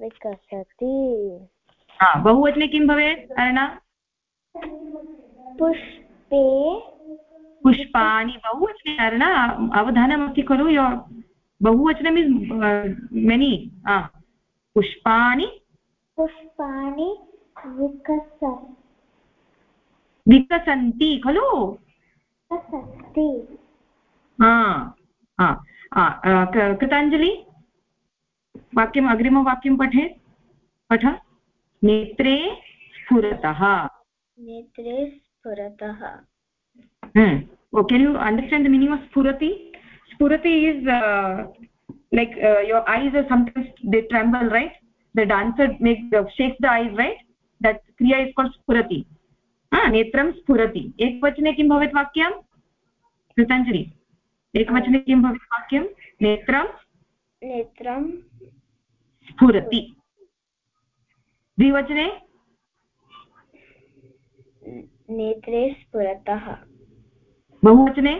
Speaker 1: विकसति।
Speaker 2: बहुवचने किं भवेत् अरणा
Speaker 1: पुष्पे।
Speaker 2: पुष्पाणि बहुवचने अरणा अवधानमस्ति खलु यो बहुवचनम् इस् मेनि पुष्पाणि
Speaker 1: पुष्पाणि विकस
Speaker 2: विकसन्ति खलु?
Speaker 1: विकसन्ति।
Speaker 2: कृताञ्जलि? वाक्यम् अग्रिमवाक्यं पठेत् पठ। नेत्रे स्फुरतः।
Speaker 3: नेत्रे स्फुरतः।
Speaker 2: Can you understand the meaning of स्फुरति? स्फुरति is like uh, your eyes are sometimes they tremble right? The dancer make uh, shakes the eyes right that kriya is called spurati ha netram spurati ekvachane kim bhavet vakyam kritanjali एकवचने किं भवति वाक्यं नेत्रं
Speaker 3: नेत्रं
Speaker 2: स्फुरति द्विवचने
Speaker 3: नेत्रे स्फुरतः
Speaker 2: बहुवचने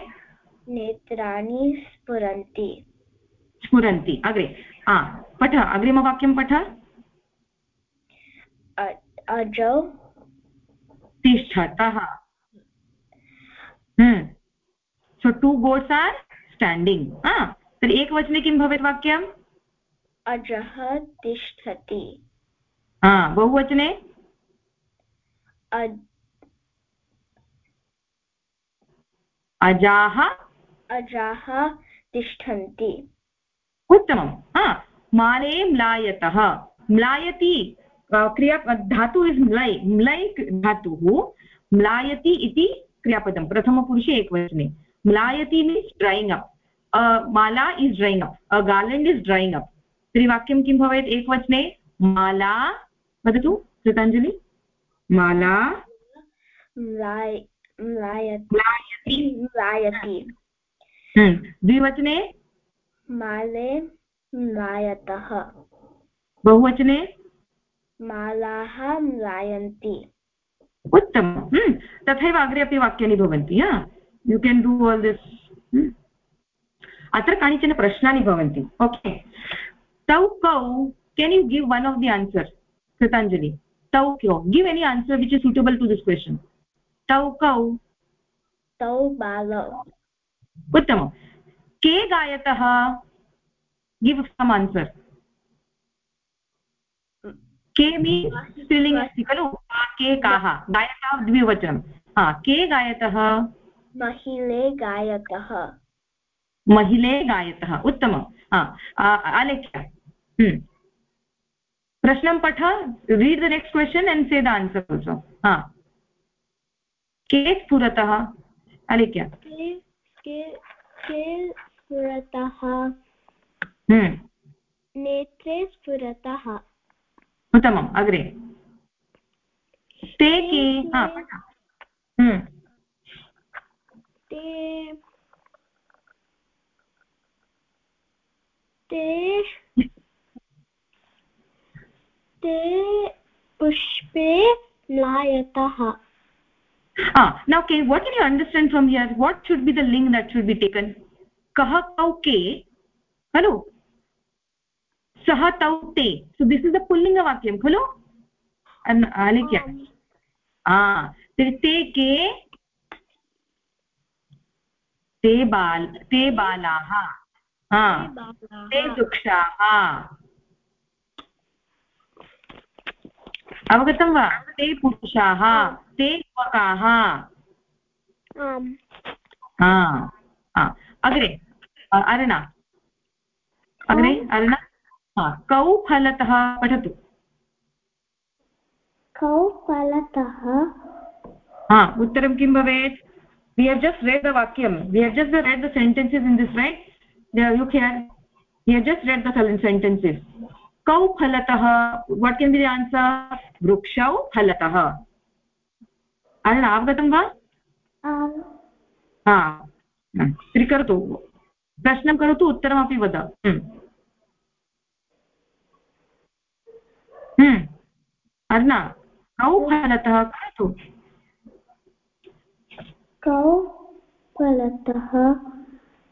Speaker 3: नेत्राणि स्फुरन्ति
Speaker 2: स्फुरन्ति अग्रे हा पठ अग्रिमवाक्यं पठ
Speaker 3: अजौ
Speaker 2: तिष्ठतः so two goats are standing तर्हि एकवचने किं भवेत् वाक्यम्
Speaker 3: अजः तिष्ठति।
Speaker 2: बहुवचने? अजाः
Speaker 3: अजाः तिष्ठन्ति।
Speaker 2: उत्तमं हा। माले म्लायतः। म्लायति क्रिया धातु इस् म्लै म्लै धातुः म्लायति इति क्रियापदं प्रथमपुरुषे एकवचने। म्लायति means drying up mala is drying up a garland is drying up तर्हि वाक्यं किं भवेत् एकवचने? माला वदतु कृताञ्जलि। माला
Speaker 3: म्लायति।
Speaker 2: द्विवचने?
Speaker 3: माले म्लायतः।
Speaker 2: बहुवचने?
Speaker 3: मालाः म्लायन्ति।
Speaker 2: उत्तमं। हम्म, तथैव अग्रे अपि वाक्यानि भवन्ति you can do all this अत्र कानिचन प्रश्नानि भवन्ति। ओके तौ कौ can you give one of the answer Krutanjali तौ क्यौ give any answer which is suitable to this question तौ कौ
Speaker 3: तौ बालौ
Speaker 2: उत्तमं के गायतः गिव् सम् आन्सर् के मीन्स् स्त्रीलिङ्ग् अस्ति खलु? के काः? गायकः द्विवचनं। हा के गायतः
Speaker 3: महिले गायकः।
Speaker 2: महिले गायतः उत्तमं हा आलेख्य। हम्म। प्रश्नं पठ read the next question and say the answer also हा। के स्फुरतः?
Speaker 1: स्फुरतः?
Speaker 2: हम्म।
Speaker 1: नेत्रे स्फुरतः।
Speaker 2: उत्तमम् अग्रे ते के हम्म।
Speaker 1: ते ते ते पुष्पे म्लायतः
Speaker 2: ah now okay what can you understand from here what should be the link that should be taken kah kau ke hello सः तौ ते। सो दिस् इस् द पुल्लिङ्गवाक्यं खलु? अलिख्य ते के? ते बाल ते बालाः। ते वृक्षाः। अवगतं वा? ते पुरुषाः ते युवकाः। अग्रे अरुणा। अग्रे अरुणा? कौ फलतः पठतु।
Speaker 1: कौ फलतः
Speaker 2: हा उत्तरं किं भवेत्? We have just read the वाक्यं. We have just read the sentences in this right you care we have just read the sentences कौ फलतः वट् केन् बि आन्सर् वृक्षौ फलतः। अरुण अवगतं वा? हा स्वीकरोतु प्रश्नं करोतु उत्तरमपि वद। हम्म। अर्ना कौ फलतः करोतु
Speaker 1: कौ फलतः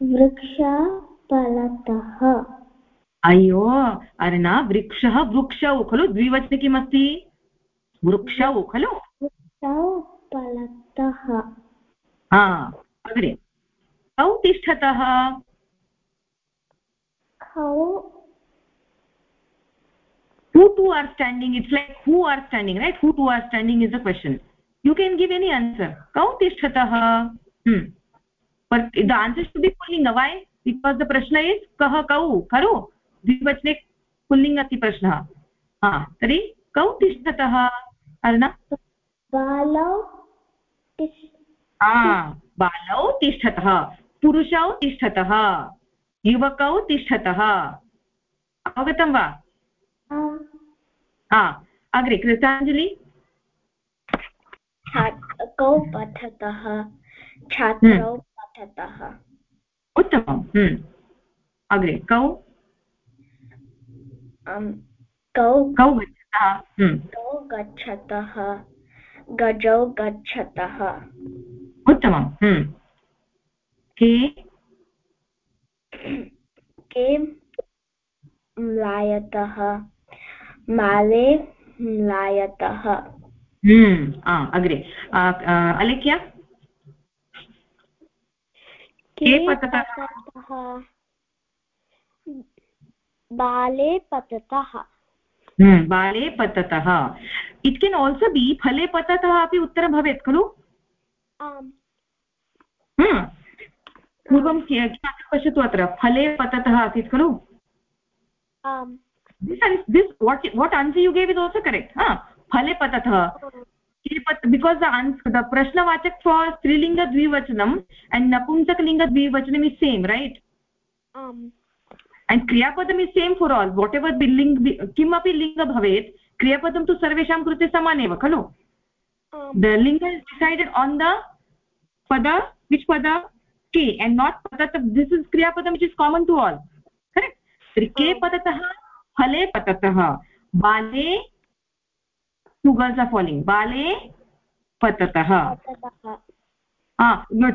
Speaker 1: वृक्षा फलतः।
Speaker 2: अयो अर्णा वृक्षः वृक्षौ खलु द्विवचने किमस्ति? वृक्षौ खलु?
Speaker 1: वृक्षौ फलतः।
Speaker 2: हा अग्रे कौ तिष्ठतः?
Speaker 1: कौ
Speaker 2: who two are standing it's like who are standing right who two are standing is the question you can give any answer kau tishthatah hmm but the answer should be pulling why because the prashna is kah kau खलु द्विवचने pulling अस्ति प्रश्नः हा तर्हि कौ तिष्ठतः अर्णा
Speaker 1: बालौ
Speaker 2: बालौ तिष्ठतः पुरुषौ तिष्ठतः युवकौ तिष्ठतः अवगतं वा हा अग्रे कृताञ्जलि
Speaker 3: कौ पठतः छात्रौ हम्म। पठतः।
Speaker 2: उत्तमम् हम्म। अग्रे कौ?
Speaker 3: कौ
Speaker 2: कौ गच्छतः
Speaker 3: हम्म। कौ गच्छतः गजौ गच्छतः।
Speaker 2: उत्तमं के?
Speaker 3: के? म्लायतः। माले म्लायतः
Speaker 2: हम्म अग्रे। अलेख्या?
Speaker 1: के पततः? बाले पततः।
Speaker 2: हम्म, बाले पततः। इट् केन् आल्सो बि फले पततः अपि उत्तरं भवेत् खलु?
Speaker 1: आम्।
Speaker 2: हम्म। पूर्वं पश्यतु अत्र? फले पततः आसीत् खलु?
Speaker 1: आम्।
Speaker 2: This what what answer you gave is also correct फले पततः because the answer the prashnavachak for strilinga dvivachanam and napumsaklinga dvivachanam is same right
Speaker 1: um
Speaker 2: and kriyapadam is same for all whatever the ling kimapi linga bhavet kriyapadam tu sarvesham krute saman eva khalu
Speaker 1: um,
Speaker 2: the linga is decided on the pada which pada ke and not padat this is kriyapadam which is common to all correct ke padatah फले पततः। बाले to girls are falling बाले पततः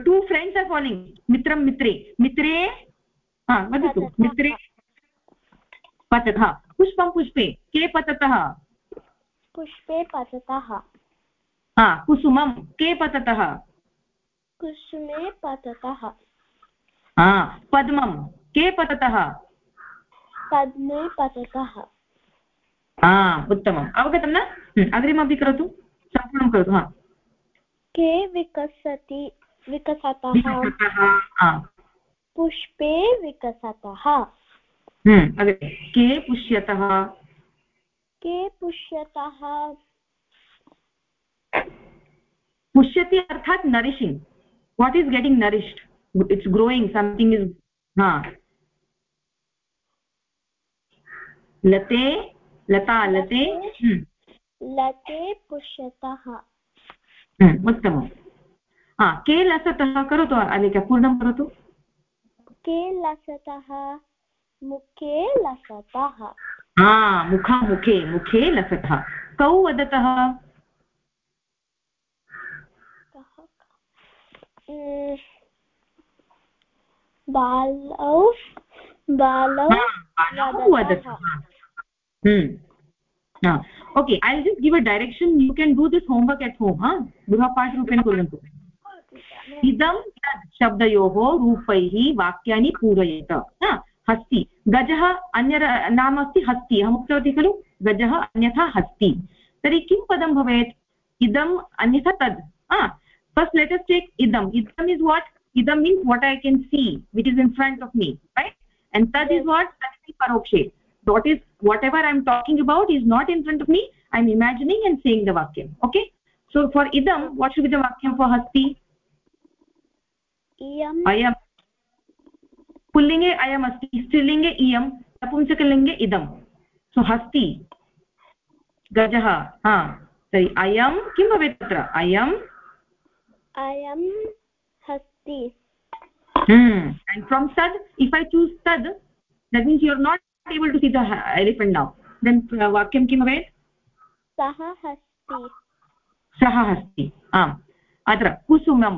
Speaker 2: two friends are falling मित्रं। मित्रे मित्रे हाँ, वदतु। मित्रे पततः। पुष्पं पुष्पे। के पततः?
Speaker 1: पुष्पे पततः।
Speaker 2: हा कुसुमं। के पततः?
Speaker 1: कुसुमे पततः।
Speaker 2: हाँ, पद्म। के पतत?
Speaker 1: पद्मे पततः
Speaker 2: हा उत्तमम्। अवगतं न? अग्रिमपि करोतु? सम्पूर्णं करोतु हा।
Speaker 1: के विकसति विकसतः? पुष्पे विकसतः।
Speaker 2: के पुष्यतः?
Speaker 1: के पुष्यतः?
Speaker 2: पुष्यति अर्थात् nourishing. What is getting nourished it's growing something is हा। लते लता लते
Speaker 1: लते पुष्यतः।
Speaker 2: उत्तमं हा के लसतः करोतु अलिक पूर्णं करोतु।
Speaker 1: के लसतः? मुखे लसतः।
Speaker 2: हा मुखामुखे मुखे लसतः। कौ वदतः?
Speaker 1: बालौ बालौ
Speaker 2: वदतः। Okay I just give a direction you can do this homework at home हा गृहपाठरूपेण कुर्वन्तु इदं तद् शब्दयोः रूपैः वाक्यानि पूरयेत हस्ति गजः अन्य नाम अस्ति हस्ति अहम् उक्तवती खलु गजः अन्यथा हस्ति तर्हि किं पदं भवेत् इदम् अन्यथा तद् फस्ट् लेटस् टेक् इदम् इदम् is what means what i can see, which is in front of me, right? And tad is what? That is parokshe what is whatever i am talking about is not in front of me i am imagining and saying the vakyam okay so for idam what should be the vakyam for hasti
Speaker 1: iyam
Speaker 2: ayam पुल्लिङ्गे अयम् अस्ति स्त्रीलिङ्गे इयं नपुंसकलिङ्गे इदं सो हस्ति गजः हा तर्हि अयं किं भवेत् तत्र अयम्
Speaker 1: अयं asti
Speaker 2: hmm and from tad if i choose tad that means you are not able to see the elephant now. Then uh, vakyam kim bhavet
Speaker 1: सः हस्ति
Speaker 2: सः हस्ति आम् अत्र कुसुमं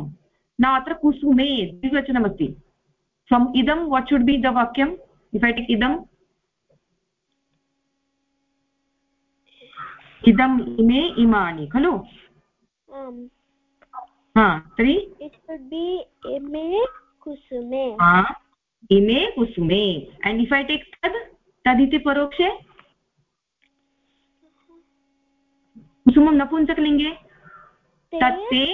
Speaker 2: न अत्र कुसुमे द्विवचनमस्ति फ्रम् इदं वाट् शुड् बि द वाक्यम् इफ् ऐ टेक् इदम् इदम् इमे इमानि खलु हा तर्हि
Speaker 1: इट् शुड् बि इमे कुसुमे
Speaker 2: इमे कुसुमे एण्ड् इफ् ऐ टेक् तद् तदिति परोक्षे कुसुमं नपुंसकलिङ्गे तत्ते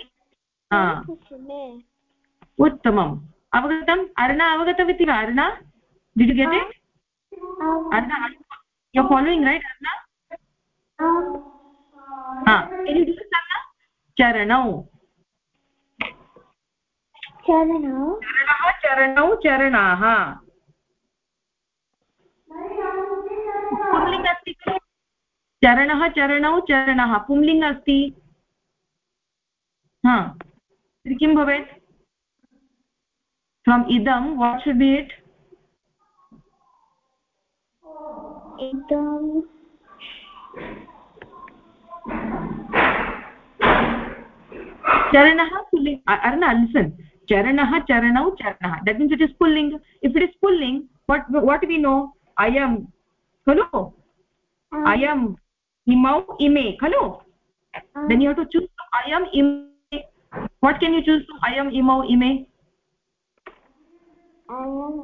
Speaker 2: उत्तमम् अवगतम् अर्णा अवगतवती वा Arna did get it Arna you following right Arna चरणौ
Speaker 1: चरणौ?
Speaker 2: चरणः चरणौ चरणाः। पुंलिङ्ग् अस्ति चरणः चरणौ चरणः। पुंलिङ्ग् अस्ति। हा। तर्हि किं भवेत्? फ्रम् इदं वाट् शुड् बि इट् चरणः pulling. Arna listen charanah charanau charanah that means it is pulling if it is pulling what what we know i am khalo um, i am imau ime khalo um, then you have to choose i am ime what can you choose i am imau ime
Speaker 3: i am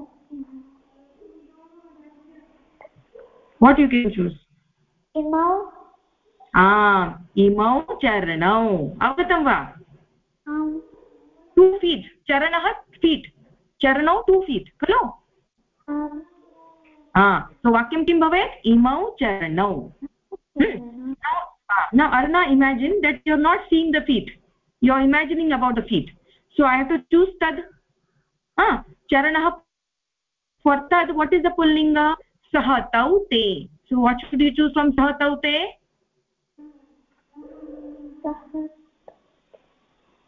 Speaker 2: what you can choose
Speaker 3: imau
Speaker 2: ah imau charanau avagatam va
Speaker 3: um
Speaker 2: two feet चरणः feet चरणौ two feet खलु? हाँ। वाक्यं किं भवेत्? इमौ चरणौ। न Arna imagine that you are not seen the feet you are imagining about the feet so I have to choose तद् चरणः फोर् तद् वट् इस् द पुल्लिङ्ग सः तौ ते. So what should you choose from सः तौ ते?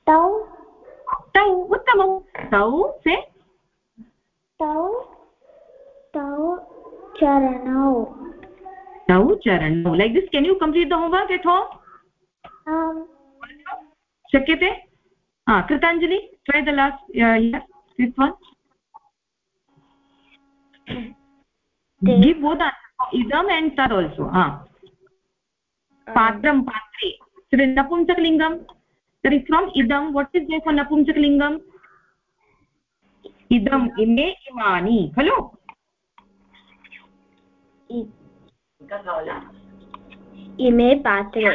Speaker 3: तौ
Speaker 2: तौ उत्तमं तौ से
Speaker 3: तौ तौ चरणौ
Speaker 2: तौ चरणौ like this can you complete the homework at home शक्यते हा कृताञ्जलि try the last this one इदम् एण्ड् तद् आल्सो हा पात्रं पात्रे नपुंसकलिङ्गं तर्हि त्वम् इज़ वट् इस् देफ् नपुंसकलिङ्गम् इदम् इमे इमानि खलु?
Speaker 3: इमे पात्रे।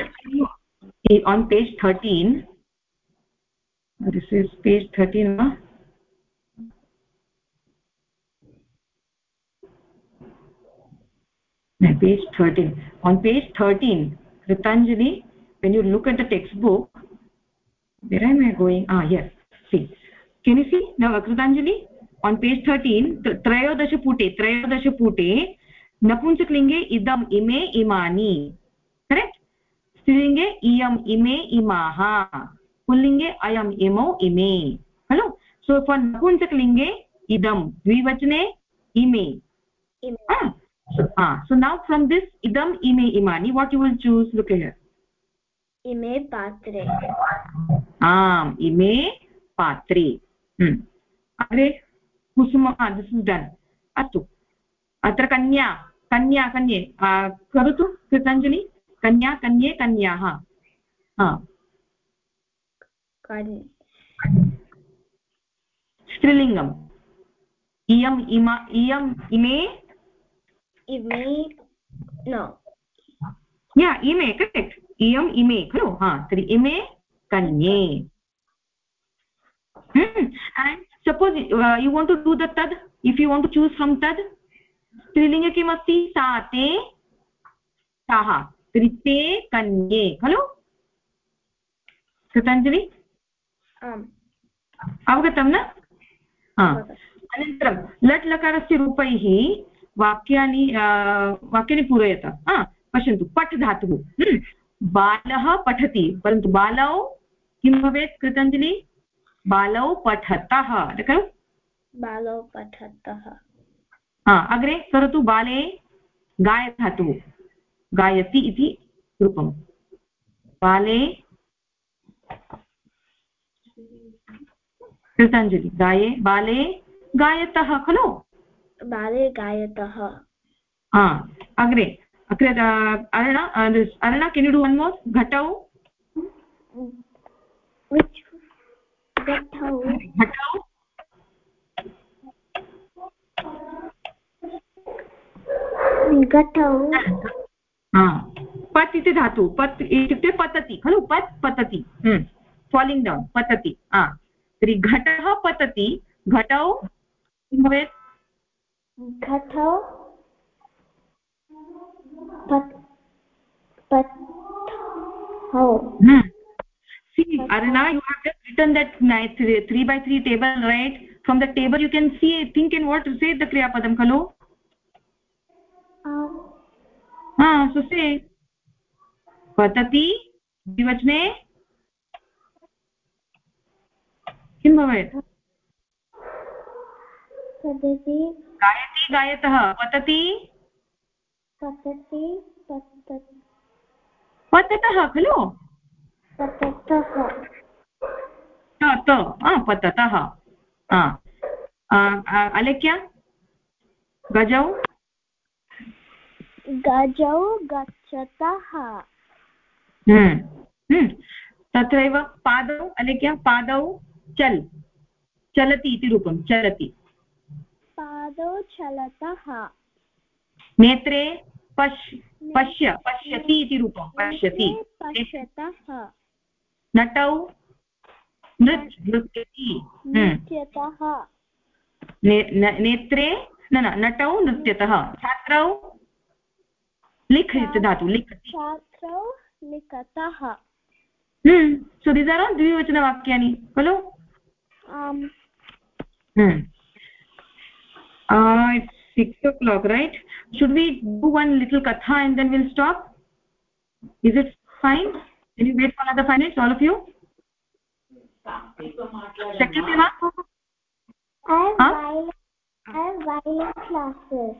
Speaker 2: On page thirteen this is page thirteen वा page 13 on page 13 ritanjali when you look at the textbook where am i going ah yes see can you see now kritanjali on page 13 त्रयोदश पुटे त्रयोदश पुटे नपुंसकलिङ्गे इदम् इमे इमानि correct स्त्रीलिङ्गे इयम् इमे इमाः पुल्लिङ्गे अयम् इमौ इमे खलु सो फार् नपुंसकलिङ्गे इदं द्विवचने इमे so now from this idam ime imani what you will choose look here
Speaker 3: इमे पात्रे।
Speaker 2: आम् इमे पात्रे। अग्रे कुसुम दिस् डन् अस्तु। अत्र कन्या कन्या कन्ये। करोतु कृताञ्जलि। कन्या कन्ये कन्याः। स्त्रीलिङ्गम्। इयम् इमा इयम् इमे?
Speaker 3: इमे न।
Speaker 2: या इमे करेक्ट् इयम् इमे खलु? हा तर्हि इमे कन्ये। suppose uh, you want to do the tad if you want to choose from tad स्त्रीलिङ्गे किमस्ति? सा ते ताः तर्हि ते कन्ये खलु? कृताञ्जलि अवगतं न? अनन्तरं लट् लकारस्य रूपैः वाक्यानि वाक्यानि पूरयत। पश्यन्तु पठ् धातुः। हम्म। बालः पठति परन्तु बालौ किं भवेत् कृताञ्जलि? बालौ पठतः खलु
Speaker 3: बालौ पठतः।
Speaker 2: अग्रे करोतु बाले गाय धातुः गायति इति रूपं बाले कृताञ्जलि। गाये बाले गायतः खलु?
Speaker 3: बाले गायतः।
Speaker 2: अग्रे अग्रे Aruna Aruna can you do one more घटौ?
Speaker 3: घटौ? घटौ?
Speaker 2: पत् इति धातु पत् इत्युक्ते पतति खलु? पत् पतति फालिङ्ग् डौन् पतति तर्हि घटः पतति घटौ किं भवेत्?
Speaker 3: घटौ।
Speaker 2: Hmm. see arna you have just written that 3 by 3 table right from the table you can see think and what to say the kriya padam kalu
Speaker 3: um
Speaker 2: ha so say patati द्विवचने किं भवेत्
Speaker 3: पतति
Speaker 2: गायति गायतः पतति
Speaker 3: पतति
Speaker 2: पततः खलु?
Speaker 3: पततः
Speaker 2: अलेख्या गजौ?
Speaker 1: गजौ गच्छतः
Speaker 2: हम्म, हम्म। तत्रैव पादौ अलेख्या पादौ चल्. चलति इति रूपं चलति।
Speaker 1: पादौ चलतः
Speaker 2: नेत्रे? पश् पश्य पश्यति इति रूपं पश्यति। नटौ नृत् नृत्यति। हम्म। नेत्रे न न नटौ नृत्यतः। छात्रौ लिख् धातु लिखति।
Speaker 1: छात्रौ लिखतः।
Speaker 2: सो दिस् आर् द्विवचनवाक्यानि खलु?
Speaker 1: आम्
Speaker 2: hmm. uh, it's six o'clock right should we do one little katha and then we'll stop is it fine can you wait for another five minutes all of you शक्यते वा
Speaker 3: I have violin classes.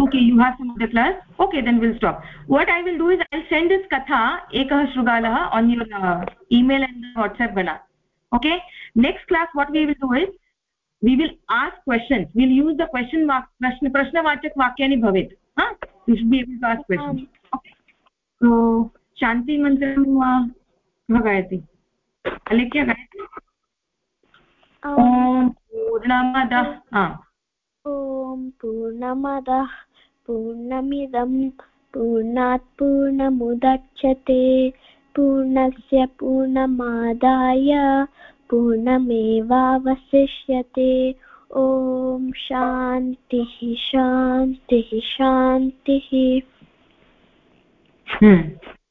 Speaker 2: okay you have some other class okay then we'll stop what i will do is i'll send this katha ekah shrugalah on your uh, email and whatsapp gana okay next class what we will do is we will ask questions we'll use the question mark prashna prashnavachak vakyani bhavet ha you should be able to ask questions okay so shanti mantram kah gayati alikya gayati ॐ पूर्णमदः
Speaker 1: ॐ पूर्णमदः पूर्णमिदं पूर्णात् पूर्णमुदच्छते पूर्णस्य पूर्णमादाय पूर्णमेवावशिष्यते ॐ शान्तिः शान्तिः शान्तिः
Speaker 2: हम्म।